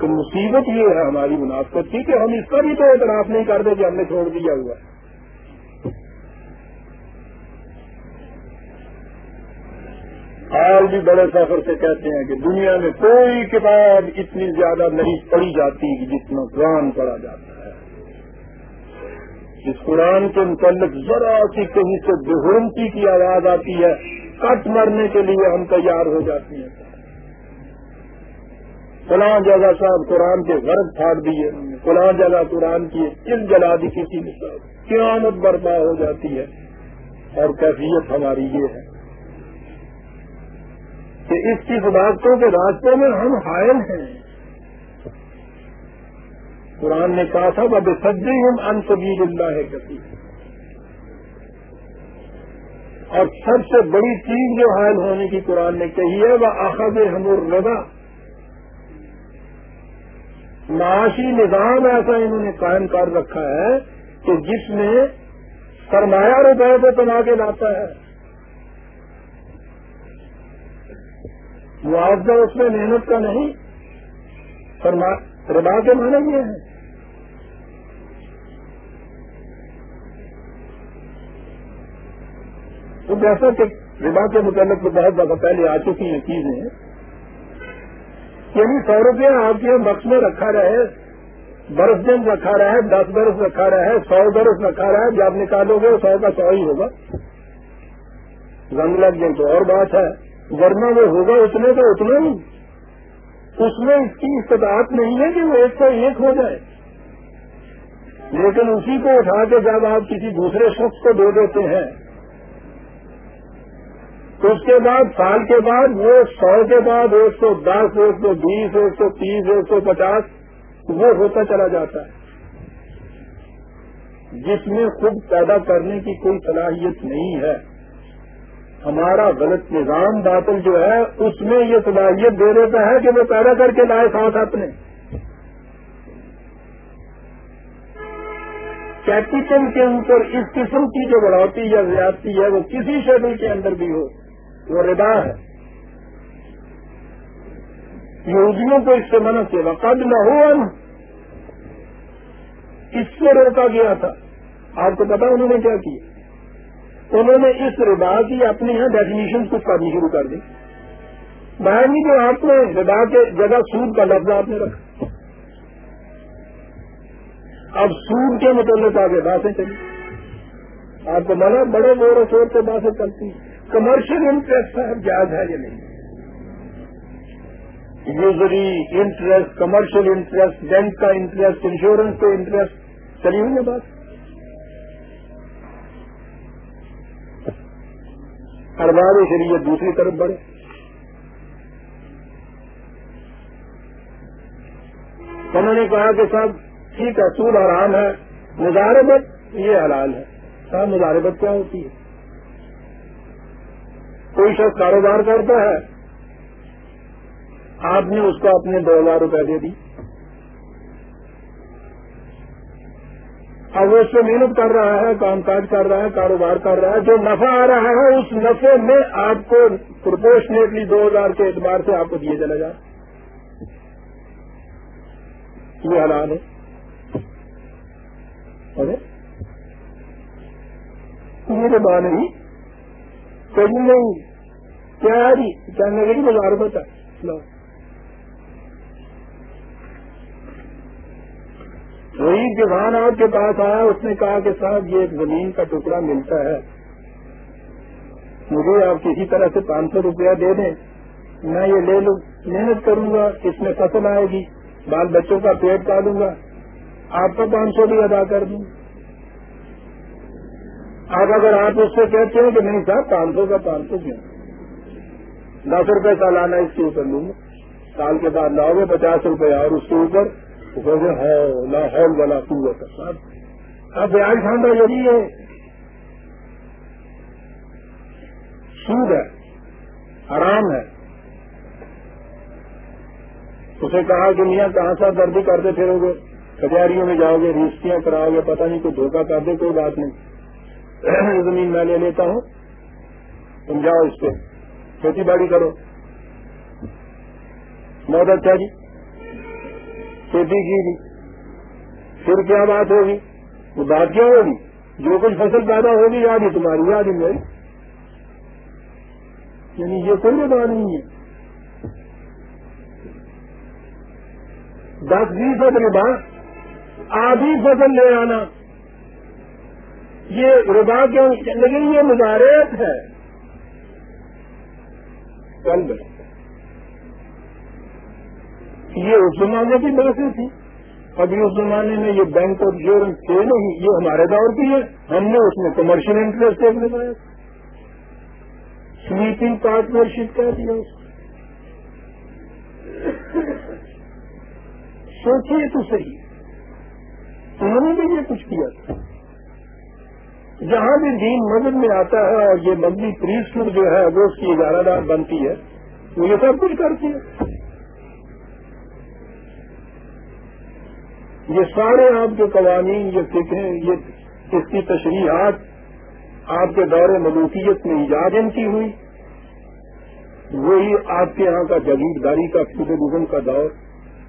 تو مصیبت یہ ہے ہماری مناسبت کی کہ ہم اس کا بھی تو اعتراف نہیں کرتے کہ ہم نے چھوڑ دیا ہوا آج بھی بڑے سفر سے کہتے ہیں کہ دنیا میں کوئی کتاب اتنی زیادہ نہیں پڑھی جاتی جتنا قرآن پڑھا جاتا ہے۔ اس قرآن کے متعلق ذرا سی کہیں سے بےحرمتی کی آواز آتی ہے۔ کٹ مرنے کے لیے ہم تیار ہو جاتے ہیں۔ فلاں جگہ صاحب قرآن کے غرض پھاڑ دیے، فلاں جگہ قرآن کی چل جلا دی کسی نے۔ قیامت برپا ہو جاتی ہے۔ اور کیفیت ہماری یہ ہے کہ اس کی صداقتوں کے راستے میں ہم حائل ہیں۔ قرآن نے کہا تھا وہ سجی ہم ان سبیر اللہ ہے کبھی اور سب سے بڑی چیز جو حائل ہونے کی قرآن نے کہی ہے، وہ آخر ہمور رضا۔ معاشی نظام ایسا انہوں نے قائم کر رکھا ہے کہ جس میں سرمایہ روپے کو کما کے لاتا ہے۔ معاوضہ اس میں محنت کا نہیں ربا کے معنی یہ ہے۔ تو جیسا کہ ربا کے متعلق تو بہت زیادہ پہلے آ چکی ہیں چیزیں۔ یعنی سو روپیہ آپ کے بخش میں رکھا رہے، برس دن رکھا رہے، دس برس رکھا رہے، سو برس رکھا رہے، جب نکالو گے سو کا سو ہی ہوگا۔ رنگ لگ جائے تو اور بات ہے، ورنہ وہ ہوگا اتنے تو اتنا ہی۔ اس میں اس کی استطاعت نہیں ہے کہ وہ ایک سو ایک ہو جائے۔ لیکن اسی کو اٹھا کے جب آپ کسی دوسرے شخص کو دے دیتے ہیں اس کے بعد سال کے بعد وہ سو کے بعد ایک سو دس، ایک سو بیس، ایک سو تیس، ایک سو پچاس، وہ ہوتا چلا جاتا ہے۔ جس میں خود پیدا کرنے کی کوئی صلاحیت نہیں ہے۔ ہمارا غلط نظام باطل جو ہے، اس میں یہ صلاحیت دے دیتا ہے کہ وہ پیدا کر کے لائے ساتھ اپنے۔ کیپیٹل کے اوپر اس قسم کی جو بڑھوتی یا زیادتی ہے، وہ کسی شکل کے اندر بھی ہو۔ وہ ردا ہے۔ یہودیوں کو اس سے منع کیا۔ وقت نہ ہو اس سے روکا گیا تھا۔ آپ کو پتا انہوں نے کیا کیا؟ انہوں نے اس ردا کی اپنے یہاں ڈیفینیشن کچھ کرنی شروع کر دی۔ باہر جو آپ نے ردا کے جگہ سود کا لفظ آپ نے رکھا۔ اب سود کے متعلق آگے باتیں چلی آپ کو مانا بڑے زور و شور سے باتیں چلتی ہیں۔ کمرشل انٹرسٹ ہے جائز ہے یا نہیں؟ Usury interest commercial interest bank کا انٹرسٹ انشورنس کا انٹرسٹ چلی ہوئی بات؟ ارباب شریعت دوسری طرف بڑھے۔ انہوں نے کہا کہ صاحب، ٹھیک ہے، سود آرام ہے مزاربت یہ حلال ہے۔ صاحب مزاربت کیا ہوتی ہے؟ کوئی شخص کاروبار کرتا ہے، آپ نے اس کو اپنے دو ہزار روپے دے دی۔ اب وہ اس سے محنت کر رہا ہے، کام کاج کر رہا ہے، کاروبار کر رہا ہے، جو نفع آ رہا ہے، اس نفے میں آپ کو پرپورشنیٹلی دو ہزار کے اعتبار سے آپ کو دیے چلا جائے یہ حالات ہے۔ یہ بات نہیں۔ کہیں نہیں کیا جی کہنے لگی بازار وہی جوان آپ کے پاس آیا اس نے کہا کہ صاحب یہ ایک زمین کا ٹکڑا ملتا ہے مجھے آپ کسی طرح سے پانچ سو روپیہ دے دیں میں یہ لے لوں محنت کروں گا اس میں فصل آئے گی بال بچوں کا پیٹ پالوں گا آپ کا پانچ سو بھی ادا کر دوں اب اگر آپ اس سے کہتے ہیں کہ نہیں صاحب، پانچ سو کا پانچ سو کیوں؟ دس روپے سالانہ اس کے اوپر لوں گا۔ سال کے بعد لاؤ گے پچاس روپے اور اس کے اوپر۔ لاہور ہاں، والا قوت۔ صاحب اب بیاج کھانا یہی ہے۔ سود ہے آرام ہے۔ اسے کہا کہ میاں کہاں سا دردی کرتے پھرو گے؟ کچہریوں میں جاؤ گے رجسٹریاں کراؤ گے، پتہ نہیں کوئی دھوکہ کر دے، کوئی بات نہیں۔ زمین میں لے لیتا ہوں۔ تم جاؤ اس پہ۔ کھیتی باڑی کرو۔ بہت اچھا جی؟ کھیتی کی جی۔ پھر کیا بات ہوگی؟ وہ بات کیا ہوگی؟ جو کچھ فصل پیدا ہوگی، یاد ہی تمہاری، یاد ہی میری۔ یعنی یہ کوئی بات نہیں ہے۔ دس بیس کے بعد آدھی فصل لے آنا۔ یہ ربا کیوں لیکن یہ مزارت ہے۔ یہ اس زمانے کی باتیں تھی۔ ابھی اس زمانے میں یہ بینک آف انشورنس تھے نہیں، یہ ہمارے دور کی ہے۔ ہم نے اس میں کمرشل انٹرسٹ ایک لگایا سلیپنگ پارٹنرشپ کہہ دیا۔ اس سوچیے تو صحیح۔ انہوں نے بھی یہ کچھ کیا۔ تھا جہاں بھی دین مدد میں آتا ہے اور یہ مدنی پریس جو ہے وہ اس کی اجارہ دار بنتی ہے، وہ یہ سب کچھ کرتی ہے۔ یہ سارے آپ کے قوانین، یہ فکریں یہ اس کی تشریحات آپ کے دور ملوکیت میں ایجاد ان کی ہوئی، وہی آپ کے یہاں کا جگیرداری کا نظم کا دور،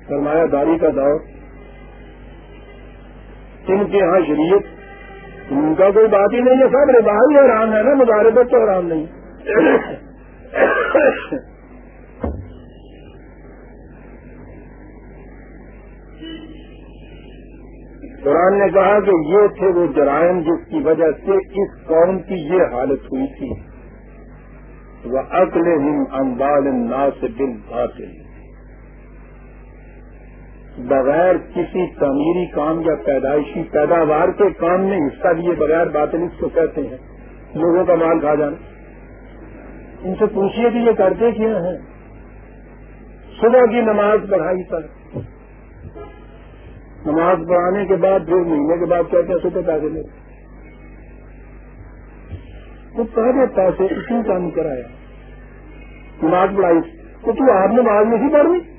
سرمایہ داری کا دور، ان کے یہاں شریعت ان کا کوئی بات ہی نہیں ہے، سب رباہی آرام ہے نا مداربت تو آرام نہیں۔ قرآن نے کہا کہ یہ تھے وہ جرائم جس کی وجہ سے اس قوم کی یہ حالت ہوئی تھی۔ وہ عقل ہند امبال نا سے دل حاصل بغیر کسی تعمیری کام یا پیدائشی پیداوار کے کام میں حصہ لیے بغیر باطل اس کو کہتے ہیں۔ لوگوں کا مال کھا جانا۔ ان سے پوچھیے کہ یہ کرتے کیا ہیں؟ صبح کی نماز پڑھائی پر۔ نماز پڑھانے کے بعد پھر مہینے کے بعد کہتے ہیں صبح پیسے لے۔ تو پہلے پیسے اتنی کام کرایا۔ نماز پڑھائی۔ تو تو آپ نماز نہیں پڑھنی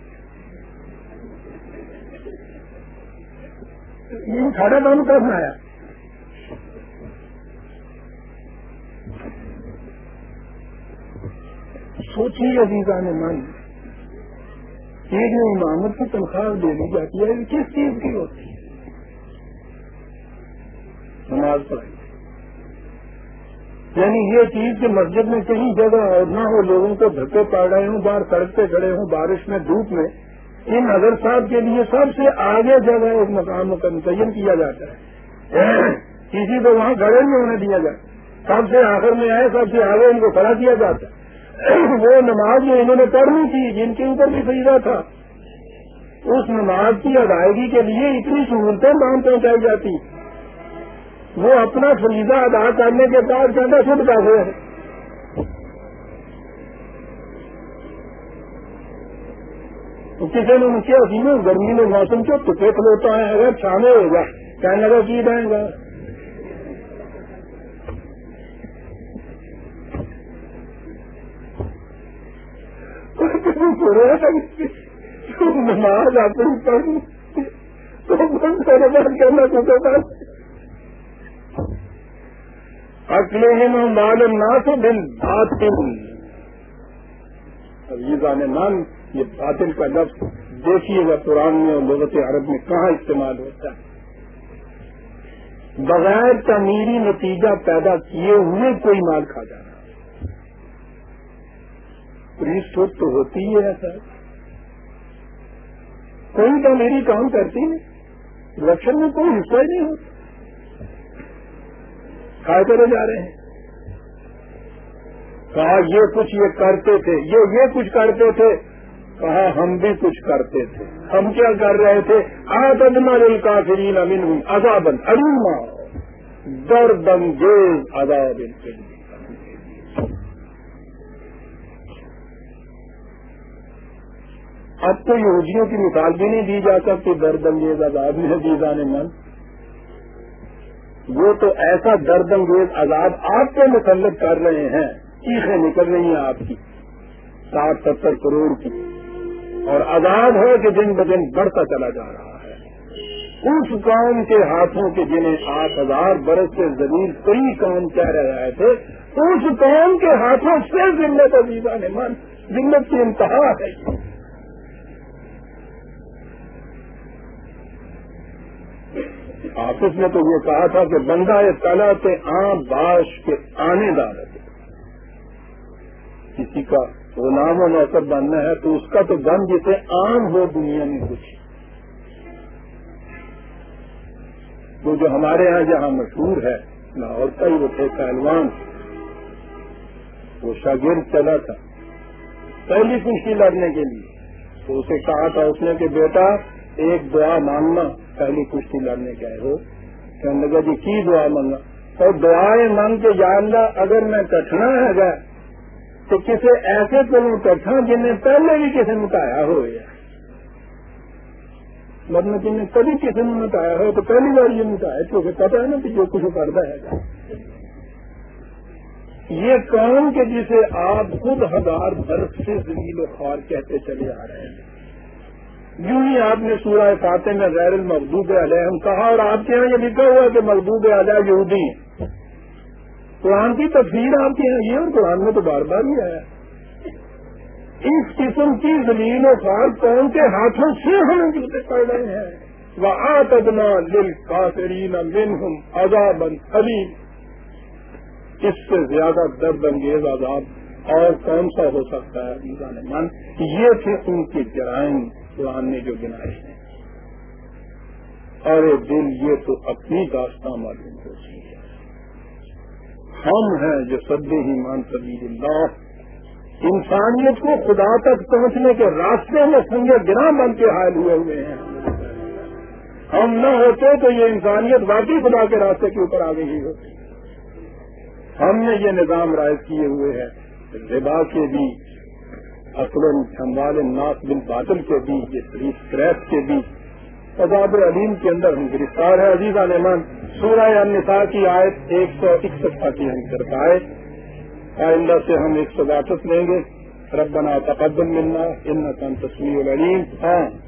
یہ سارا کام کرنا ہے سوچیے عزیزہ نے من یہ جو امامت کی تنخواہ دے دی جاتی ہے کس چیز کی ہوتی ہے نماز پڑھائی یعنی یہ چیز کہ مسجد میں کہیں جگہ اور نہ ہو لوگوں کو دھکے پڑ رہے ہوں باہر سڑک پہ کھڑے ہوں بارش میں دھوپ میں ان حضر صاحب کے لیے سب سے آگے جگہ ایک مقام کا متعین کیا جاتا ہے۔ کسی کو وہاں گھڑے نہیں ہونے دیا جاتا سب سے آخر میں آئے، سب سے آگے ان کو کھڑا کیا جاتا ہے۔ وہ نماز جو انہوں نے پڑھنی تھی، جن کے اوپر بھی سجدہ تھا، اس نماز کی ادائیگی کے لیے اتنی سہولتیں مان پہنچائی جاتی۔ وہ اپنا فریضہ ادا کرنے کے بعد زیادہ خود پیسے ہیں۔ کسی نے ان کے میں گرمی میں موسم کے ٹکے کھلوتا ہے اگر شامل ہوگا کہنے لگا کی جائے گا نماز اپنی پڑھنی تو بند کرنا اکلے ہی میں مال نہ تو دل باطل۔ عزیزہ نے مان یہ باطل کا لفظ دیکھیے گا قرآن میں اور لغت عرب میں کہاں استعمال ہوتا ہے۔ بغیر تعمیری نتیجہ پیدا کیے ہوئے کوئی مال کھا جانا پولیس ٹوٹ تو ہوتی ہی ہے ایسا کوئی تو میری کام کرتی نہیں۔ الیکشن میں کوئی حصہ ہی نہیں ہوتا۔ کھائے کرے جا رہے ہیں۔ کہا یہ کچھ یہ کرتے تھے، یہ یہ کچھ کرتے تھے۔ کہا ہم بھی کچھ کرتے تھے۔ ہم کیا کر رہے تھے؟ آدما کافرین امین ازابن اروما درد انگیز عذاب اب تو یہودیوں کی مثال بھی نہیں دی جا سکتی درد انگیز عذاب میں دیزا نے من۔ وہ تو ایسا درد انگیز عذاب آپ کو مسلط کر رہے ہیں، چیخیں نکل رہی ہیں آپ کی۔ ساٹھ ستر کروڑ کی۔ اور عذاب ہے کہ دن بدن بڑھتا چلا جا رہا ہے۔ اس قوم کے ہاتھوں کے جنہیں آٹھ ہزار برس سے زمین کئی کام کہہ رہے تھے، اس قوم کے ہاتھوں سے ذمت عزیزہ نے من ذمت کی انتہا ہے۔ آپس میں تو یہ کہا تھا کہ بندہ تلا کے آم باش کے آنے دار ہے۔ کسی کا غلام و نوکر بننا ہے، تو اس کا تو بن جسے عام ہو دنیا میں کچھ۔ وہ جو ہمارے یہاں جہاں مشہور ہے لاہور کا ہی، وہ تھے پہلوان۔ وہ شاگرد چلا تھا۔ پہلی کشتی لڑنے کے لیے۔ تو اسے کہا تھا اس نے کہ بیٹا، ایک دعا مانگنا۔ پہلی کشتی لڑنے گئے ہو۔ کہنے لگا جی کی دعا مانگنا؟ اور دعائیں مانگ کے جاننا اگر میں کٹنا ہے گا تو کسی ایسے کو کٹھا جنہیں پہلے بھی کسی مٹایا ہو مطلب جنہیں کبھی کسی نے مٹایا ہو، تو پہلی بار یہ مٹایا کیونکہ پتا ہے نا کہ جو کچھ کرتا ہے۔ یہ کام کے جسے آپ خود ہزار برف سے زمین و خوار کہتے چلے آ رہے ہیں۔ یوں ہی آپ نے سورہ فاتح میں غیر المقدوب علیہم کہا اور آپ کے یہاں یہ لکھا ہوا کہ مقدوب علیہ یہودی قرآن کی تفصیل آپ کے یہاں یہ اور قرآن میں تو بار بار ہی آیا اس قسم کی زمین و خار کون کے ہاتھوں سے ہم جوتے پڑ رہے ہیں وہ آتنا دل کافرین منہم عذابا علیم اس سے زیادہ درد انگیز عذاب اور کون سا ہو سکتا ہے من یہ تھے ان کی جرائم قرآن نے جو گنائے ہیں۔ ارے دل، یہ تو اپنی داستان معلوم ہم ہیں جو سب ہی مان سبھی اللہ انسانیت کو خدا تک پہنچنے کے راستے میں سنگے گنا بن کے حائل ہوئے ہوئے ہیں۔ ہم نہ ہوتے تو یہ انسانیت واقعی خدا کے راستے کے اوپر آ گئی ہوتی۔ ہم نے یہ نظام رائج کیے ہوئے ہیں۔ ربا کے بھی اصل سنبھال ناس بن باطل کے بیچ یہ شریف کریپ کے بیچ عذاب علیم کے اندر ہم گرفتار ہیں۔ عزیز علیمان سورہ النساء کی آیت ایک سو اکسٹھ کی ہم کرتا ہے آئندہ سے ہم ایک سو واپس لیں گے۔ ربنا تقدم ملنا ان تسمی العلیم۔ ہاں۔